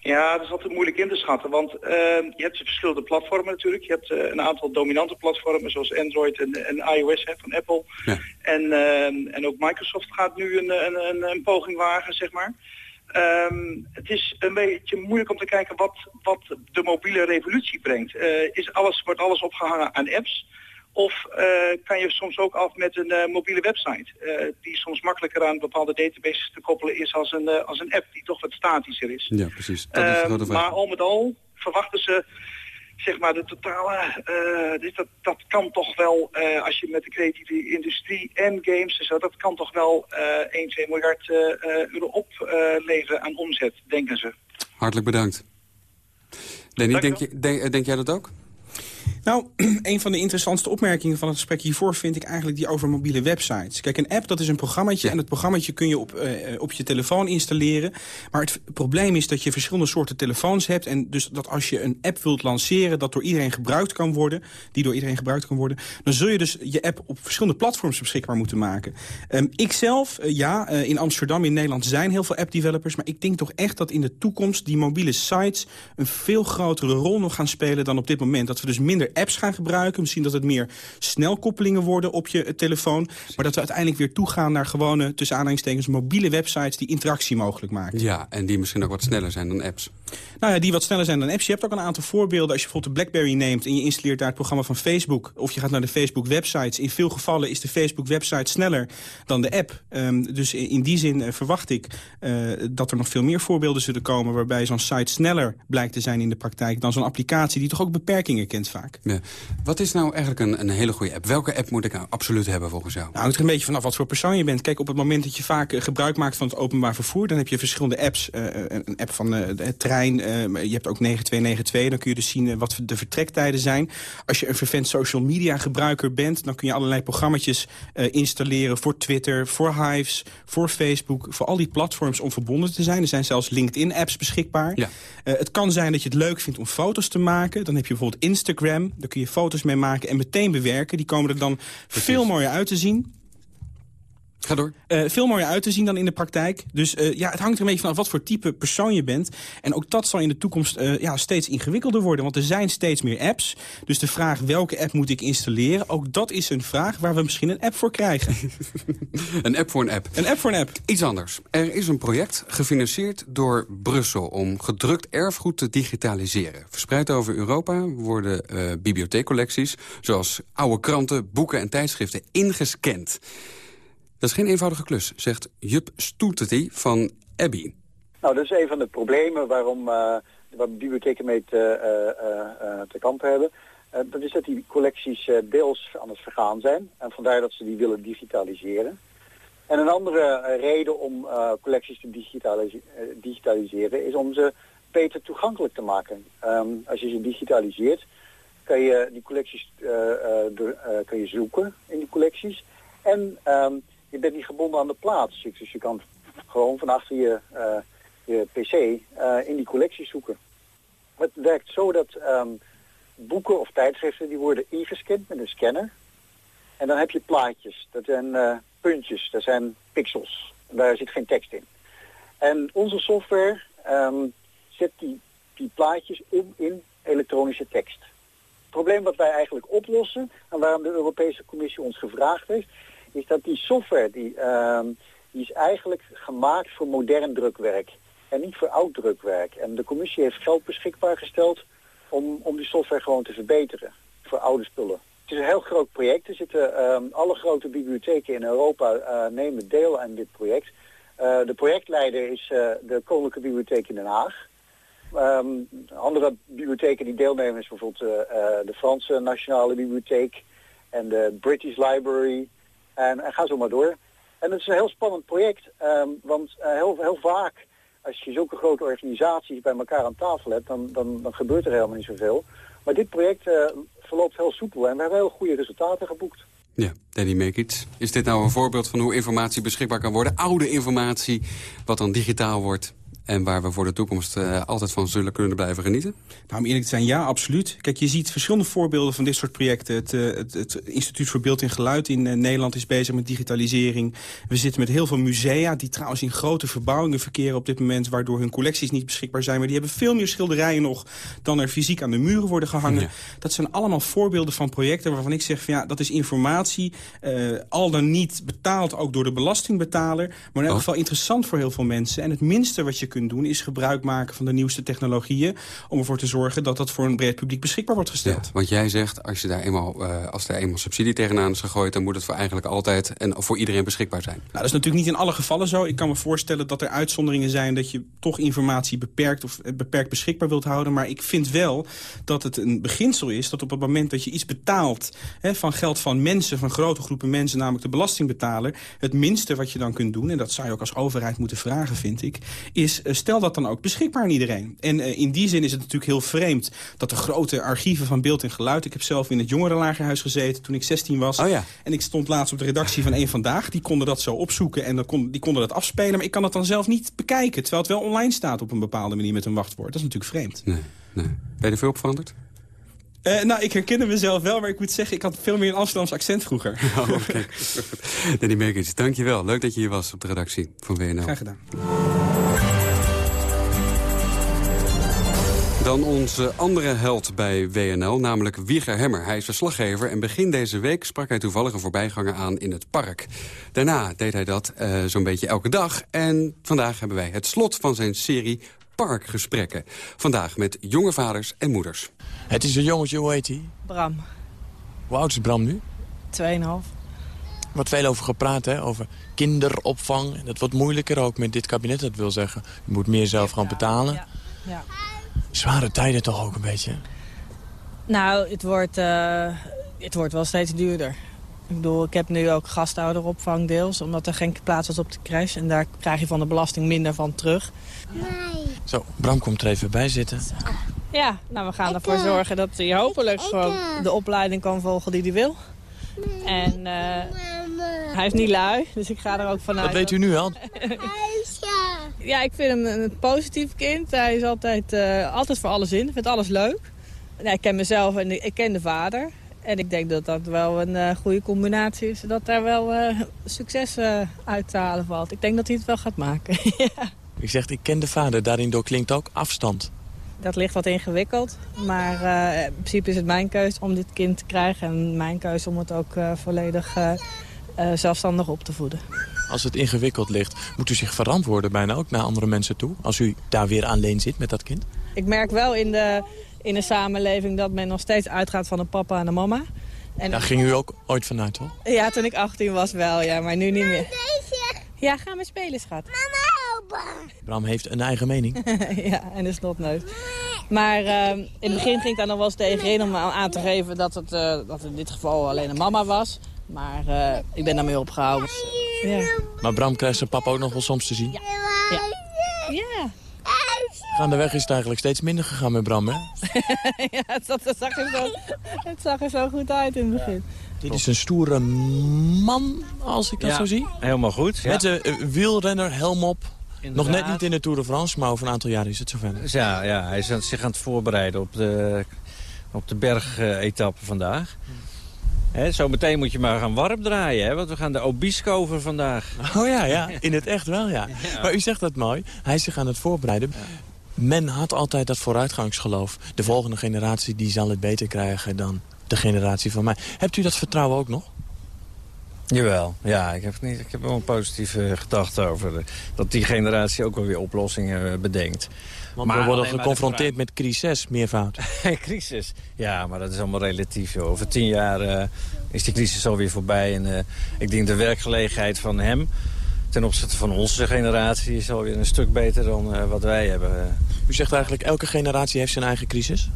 Ja, dat is altijd moeilijk in te schatten, want eh, je hebt verschillende platformen natuurlijk. Je hebt eh, een aantal dominante platformen zoals Android en, en iOS hè, van Apple. En, eh, en ook Microsoft gaat nu een, een, een, een poging wagen, zeg maar. Ehm, het is een beetje moeilijk om te kijken wat, wat de mobiele revolutie brengt. Is alles, wordt alles opgehangen aan apps? Of eh, kan je soms ook af met een eh, mobiele website, eh, die soms makkelijker aan bepaalde databases te koppelen is als een, als een app, die toch wat statischer is. Ja, precies. Dat is de Ehm, maar al met al verwachten ze, zeg maar, de totale, eh, dit, dat, dat kan toch wel, als je met de creatieve industrie en games en zo, dat kan toch wel eh 1, 2 miljard euro opleveren aan omzet, denken ze. Hartelijk bedankt. Lenny, denk, je, denk, denk jij dat ook? Nou, een van de interessantste opmerkingen van het gesprek hiervoor vind ik eigenlijk die over mobiele websites. Kijk, een app dat is een programmaatje en het programmaatje kun je op, eh, op je telefoon installeren. Maar het probleem is dat je verschillende soorten telefoons hebt en dus dat als je een app wilt lanceren dat door iedereen gebruikt kan worden, die door iedereen gebruikt kan worden, dan zul je dus je app op verschillende platforms beschikbaar moeten maken. Ehm, ik zelf, eh, ja, eh, in Amsterdam, in Nederland zijn heel veel app developers, maar ik denk toch echt dat in de toekomst die mobiele sites een veel grotere rol nog gaan spelen dan op dit moment. Dat we dus minder apps gaan gebruiken. Misschien dat het meer snelkoppelingen worden op je eh, telefoon. Maar dat we uiteindelijk weer toegaan naar gewone, tussen aanhalingstekens, mobiele websites die interactie mogelijk maken. Ja, en die misschien ook wat sneller zijn dan apps. Nou ja, die wat sneller zijn dan apps. Je hebt ook een aantal voorbeelden. Als je bijvoorbeeld de BlackBerry neemt en je installeert daar het programma van Facebook... of je gaat naar de Facebook-websites. In veel gevallen is de Facebook-website sneller dan de app. Ehm, dus in die zin eh, verwacht ik eh, dat er nog veel meer voorbeelden zullen komen... waarbij zo'n site sneller blijkt te zijn in de praktijk... dan zo'n applicatie die toch ook beperkingen kent vaak. Ja. Wat is nou eigenlijk een, een hele goede app? Welke app moet ik nou absoluut hebben volgens jou? Nou, hangt er een beetje vanaf wat voor persoon je bent. Kijk, op het moment dat je vaak eh, gebruik maakt van het openbaar vervoer... dan heb je verschillende apps. Eh, een een app van eh, de trein, eh, je hebt ook 9292. Dan kun je dus zien eh, wat de vertrektijden zijn. Als je een vervent social media gebruiker bent... dan kun je allerlei programma's installeren voor Twitter, voor Hives... voor Facebook, voor al die platforms om verbonden te zijn. Er zijn zelfs LinkedIn-apps beschikbaar. Ja. Eh, het kan zijn dat je het leuk vindt om foto's te maken. Dan heb je bijvoorbeeld Instagram. Daar kun je foto's mee maken en meteen bewerken. Die komen er dan veel mooier uit te zien. Ga door. Eh, veel mooier uit te zien dan in de praktijk. Dus eh, ja, het hangt er een beetje vanaf wat voor type persoon je bent. En ook dat zal in de toekomst eh, ja, steeds ingewikkelder worden. Want er zijn steeds meer apps. Dus de vraag welke app moet ik installeren... ook dat is een vraag waar we misschien een app voor krijgen. Een app voor een app. Een app voor een app. Iets anders. Er is een project gefinancierd door Brussel om gedrukt erfgoed te digitaliseren. Verspreid over Europa worden bibliotheekcollecties... zoals oude kranten, boeken en tijdschriften ingescand. Dat is geen eenvoudige klus, zegt Jup Stoeteti van Abbey. Nou, dat is een van de problemen waarom uh, bibliotheken mee te, uh, uh, te kampen hebben. dat is dat die collecties deels aan het vergaan zijn. En vandaar dat ze die willen digitaliseren. En een andere reden om collecties te digitalis digitaliseren is om ze beter toegankelijk te maken. Um, als je ze digitaliseert, kan je die collecties kan je zoeken in die collecties. En um, je bent niet gebonden aan de plaats. Dus je kan gewoon van achter je, uh, je pc uh, in die collectie zoeken. Het werkt zo dat um, boeken of tijdschriften die worden ingescand met een scanner. En dan heb je plaatjes. Dat zijn uh, puntjes, dat zijn pixels. Daar zit geen tekst in. En onze software um, zet die, die plaatjes om in elektronische tekst. Het probleem wat wij eigenlijk oplossen en waarom de Europese Commissie ons gevraagd heeft is dat die software die, uh, die is eigenlijk gemaakt voor modern drukwerk en niet voor oud drukwerk. En de commissie heeft geld beschikbaar gesteld om, om die software gewoon te verbeteren voor oude spullen. Het is een heel groot project. Er zitten uh, alle grote bibliotheken in Europa uh, nemen deel aan dit project. Uh, de projectleider is uh, de Koninklijke Bibliotheek in Den Haag. Um, andere bibliotheken die deelnemen is bijvoorbeeld de Franse Nationale Bibliotheek en de British Library. En, en ga zo maar door. En het is een heel spannend project, um, want uh, heel, heel vaak als je zulke grote organisaties bij elkaar aan tafel hebt, dan, dan, dan gebeurt er helemaal niet zoveel. Maar dit project uh, verloopt heel soepel en we hebben heel goede resultaten geboekt. Ja, Danny Mekic. Is dit nou een voorbeeld van hoe informatie beschikbaar kan worden? Oude informatie, wat dan digitaal wordt en waar we voor de toekomst uh, altijd van zullen kunnen blijven genieten? Nou, om eerlijk te zijn, ja, absoluut. Kijk, je ziet verschillende voorbeelden van dit soort projecten. Het, uh, het, het Instituut voor Beeld en Geluid in uh, Nederland is bezig met digitalisering. We zitten met heel veel musea die trouwens in grote verbouwingen verkeren op dit moment... waardoor hun collecties niet beschikbaar zijn. Maar die hebben veel meer schilderijen nog dan er fysiek aan de muren worden gehangen. Ja. Dat zijn allemaal voorbeelden van projecten waarvan ik zeg... Van, ja, dat is informatie, al dan niet betaald ook door de belastingbetaler... maar in elk geval interessant voor heel veel mensen. En het minste wat je kunt doen is gebruik maken van de nieuwste technologieën... om ervoor te zorgen dat dat voor een breed publiek beschikbaar wordt gesteld. Ja, want jij zegt, als, je daar eenmaal, uh, als er eenmaal subsidie tegenaan is gegooid... dan moet het voor eigenlijk altijd en voor iedereen beschikbaar zijn. Nou, dat is natuurlijk niet in alle gevallen zo. Ik kan me voorstellen dat er uitzonderingen zijn... dat je toch informatie beperkt of beperkt beschikbaar wilt houden. Maar ik vind wel dat het een beginsel is dat op het moment dat je iets betaalt... Hè, van geld van mensen, van grote groepen mensen, namelijk de belastingbetaler... het minste wat je dan kunt doen, en dat zou je ook als overheid moeten vragen, vind ik... is stel dat dan ook beschikbaar aan iedereen. En uh, in die zin is het natuurlijk heel vreemd dat de grote archieven van beeld en geluid... Ik heb zelf in het jongerenlagerhuis gezeten toen ik 16 was. Oh ja. En ik stond laatst op de redactie van Eén Vandaag. Die konden dat zo opzoeken en dan kon, die konden dat afspelen. Maar ik kan dat dan zelf niet bekijken. Terwijl het wel online staat op een bepaalde manier met een wachtwoord. Dat is natuurlijk vreemd. Nee, nee. Ben je er veel op veranderd? Uh, nou, ik herkende mezelf wel, maar ik moet zeggen... ik had veel meer een Amsterdamse accent vroeger. Oh, okay. Danny Merkens, je wel. Leuk dat je hier was op de redactie van WNL. Graag gedaan. Dan onze andere held bij WNL, namelijk Wieger Hemmer. Hij is verslaggever en begin deze week sprak hij toevallig een voorbijganger aan in het park. Daarna deed hij dat uh, zo'n beetje elke dag. En vandaag hebben wij het slot van zijn serie Parkgesprekken. Vandaag met jonge vaders en moeders. Het is een jongetje, hoe heet hij? Bram. Hoe oud is Bram nu? Tweeënhalf. Er wordt veel over gepraat, hè? over kinderopvang. Dat wordt moeilijker ook met dit kabinet, dat wil zeggen. Je moet meer zelf gaan betalen. Ja. ja. Zware tijden toch ook een beetje? Nou, het wordt, uh, het wordt wel steeds duurder. Ik bedoel, ik heb nu ook gastouderopvang deels, omdat er geen plaats was op de crash. En daar krijg je van de belasting minder van terug. Nee. Zo, Bram komt er even bij zitten. Ja, nou we gaan ervoor zorgen dat hij hopelijk gewoon de opleiding kan volgen die hij wil. En uh, hij is niet lui, dus ik ga er ook vanuit. Wat weet u nu al? ja, ik vind hem een positief kind. Hij is altijd, uh, altijd voor alles in, vindt alles leuk. Ja, ik ken mezelf en ik ken de vader. En ik denk dat dat wel een uh, goede combinatie is. Dat daar wel uh, succes uh, uit te halen valt. Ik denk dat hij het wel gaat maken. ja. U zegt, ik ken de vader. Daarin door klinkt ook afstand. Dat ligt wat ingewikkeld. Maar in principe is het mijn keus om dit kind te krijgen. En mijn keus om het ook volledig zelfstandig op te voeden. Als het ingewikkeld ligt, moet u zich verantwoorden bijna ook naar andere mensen toe? Als u daar weer alleen zit met dat kind? Ik merk wel in de in een samenleving dat men nog steeds uitgaat van een papa en een mama. En Daar ging u ook ooit vanuit, hoor? Ja, toen ik 18 was wel, ja, maar nu niet meer. Ja, ga maar spelen, schat. Mama, helpen! Bram heeft een eigen mening. ja, en een snotneus. Maar uh, in het begin ging ik daar nog wel eens tegenin om aan te geven dat het, uh, dat in dit geval alleen een mama was. Maar uh, ik ben daarmee opgehouden. Ja. Maar Bram krijgt zijn papa ook nog wel soms te zien? Ja. Ja. ja weg is het eigenlijk steeds minder gegaan met Bram, hè? ja, het, zag er zo, het zag er zo goed uit in het begin. Dit is een stoere man, als ik dat zo zie. helemaal goed. Met een wielrenner, helm op. Nog net niet in de Tour de France, maar over een aantal jaar is het zover. Ja, ja hij is zich aan het voorbereiden op de, op de bergetappe vandaag. He, zo meteen moet je maar gaan warm draaien, hè? want we gaan de Obisco over vandaag. Oh ja, ja, in het echt wel, ja. Maar u zegt dat mooi. Hij is zich aan het voorbereiden. Men had altijd dat vooruitgangsgeloof. De volgende generatie die zal het beter krijgen dan de generatie van mij. Hebt u dat vertrouwen ook nog? Jawel, ja. Ik heb, niet, ik heb wel een positieve gedachte over dat die generatie ook wel weer oplossingen eh, bedenkt. Want maar we worden geconfronteerd met crisis, meervoud. crisis? Ja, maar dat is allemaal relatief. Joh. Over tien jaar uh, is die crisis alweer voorbij. En uh, ik denk de werkgelegenheid van hem ten opzichte van onze generatie is alweer een stuk beter dan uh, wat wij hebben. U zegt eigenlijk elke generatie heeft zijn eigen crisis?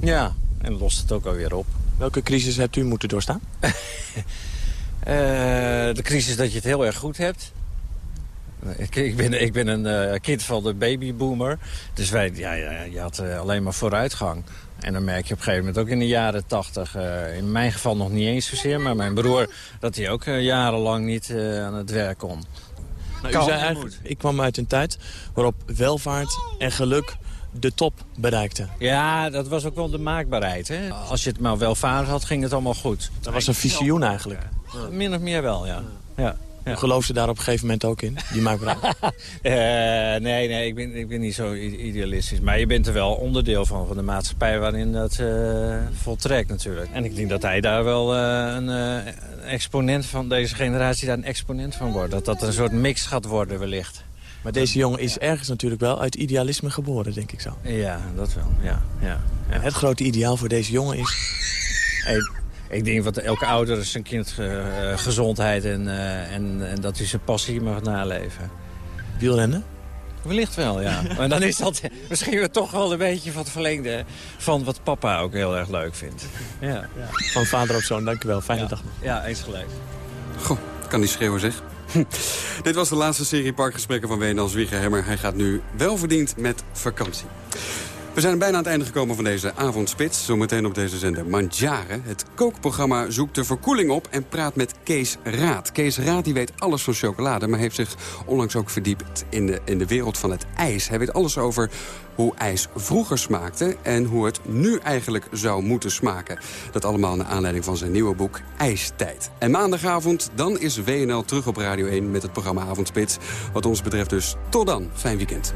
Ja, en lost het ook alweer op. Welke crisis hebt u moeten doorstaan? de crisis dat je het heel erg goed hebt. Ik, ik, ben, ik ben een uh, kind van de babyboomer. Dus wij, ja, ja, je had uh, alleen maar vooruitgang. En dan merk je op een gegeven moment ook in de jaren tachtig... Uh, in mijn geval nog niet eens zozeer, maar mijn broer... dat hij ook jarenlang niet aan het werk kon. Nou, u zei eigenlijk, ik kwam uit een tijd waarop welvaart en geluk de top bereikte. Ja, dat was ook wel de maakbaarheid. Hè? Als je het maar welvaart had, ging het allemaal goed. Dat was een visioen eigenlijk. Min of meer wel, ja. ja. Ja. Geloofde daar op een gegeven moment ook in, die maakbaarheid? uh, nee, nee ik, ben, ik ben niet zo idealistisch. Maar je bent er wel onderdeel van, van de maatschappij waarin dat uh, voltrekt natuurlijk. En ik denk dat hij daar wel uh, een exponent van, deze generatie daar een exponent van wordt. Dat dat een soort mix gaat worden wellicht. Maar deze jongen is ergens natuurlijk wel uit idealisme geboren, denk ik zo. Ja, dat wel, ja. ja, En het grote ideaal voor deze jongen is... Hey, ik denk dat elke ouder zijn kind uh, gezondheid en, uh, en, en, dat hij zijn passie mag naleven. Wielrennen? Wellicht wel, ja. maar dan is dat misschien weer toch wel een beetje van het verlengde van wat papa ook heel erg leuk vindt. Ja. ja. Van vader op zoon, dank u wel. Fijne ja. dag nog. Ja, eens gelijk. Goh, kan die schreeuwen zeg. Dit was de laatste serie parkgesprekken van Wijnals Wiegerhemmer. Hij gaat nu welverdiend met vakantie. We zijn bijna aan het einde gekomen van deze avondspits. Zometeen op deze zender Mandjaren. Het kookprogramma zoekt de verkoeling op en praat met Kees Raad. Kees Raad die weet alles van chocolade, maar heeft zich onlangs ook verdiept in de, in de wereld van het ijs. Hij weet alles over hoe ijs vroeger smaakte en hoe het nu eigenlijk zou moeten smaken. Dat allemaal naar aanleiding van zijn nieuwe boek IJstijd. En maandagavond, dan is WNL terug op Radio 1 met het programma Avondspits. Wat ons betreft dus tot dan. Fijn weekend.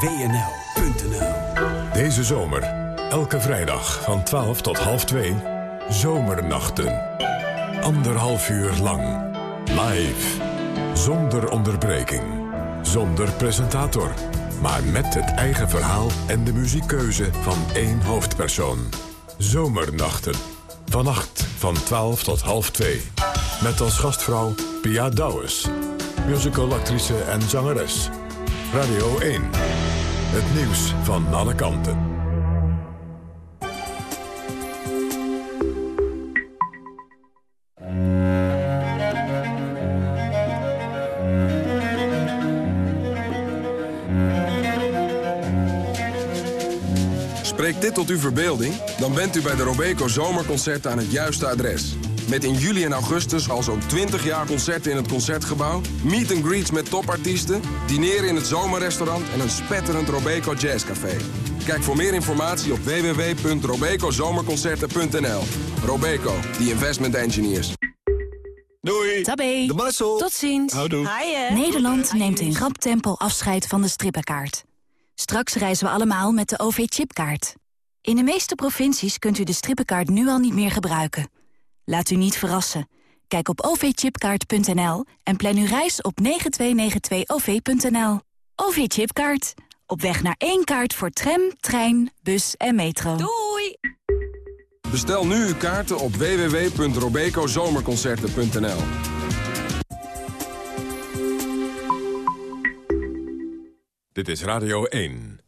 WNL.nl Deze zomer, elke vrijdag van 12 tot half 2, Zomernachten. Anderhalf uur lang. Live. Zonder onderbreking. Zonder presentator. maar met het eigen verhaal en de muziekkeuze van één hoofdpersoon. Zomernachten. Vannacht van 12 tot half 2. Met als gastvrouw Pia Douwes. Musicalactrice en zangeres. Radio 1. Het nieuws van alle kanten. Spreekt dit tot uw verbeelding? Dan bent u bij de Robeco Zomerconcerten aan het juiste adres. Met in juli en augustus al zo'n 20 jaar concerten in het Concertgebouw... meet and greets met topartiesten, dineren in het zomerrestaurant... en een spetterend Robeco Jazzcafé. Kijk voor meer informatie op www.robecozomerconcerten.nl. Robeco, the investment engineers. Doei. Tabé. De Marcel. Tot ziens. Houdoe. Nederland neemt in rap tempo afscheid van de strippenkaart. Straks reizen we allemaal met de OV-chipkaart. In de meeste provincies kunt u de strippenkaart nu al niet meer gebruiken. Laat u niet verrassen. Kijk op ovchipkaart.nl en plan uw reis op 9292-OV.nL. OV-chipkaart. Op weg naar één kaart voor tram, trein, bus en metro. Doei! Bestel nu uw kaarten op www.robecozomerconcerten.nl. Dit is Radio 1.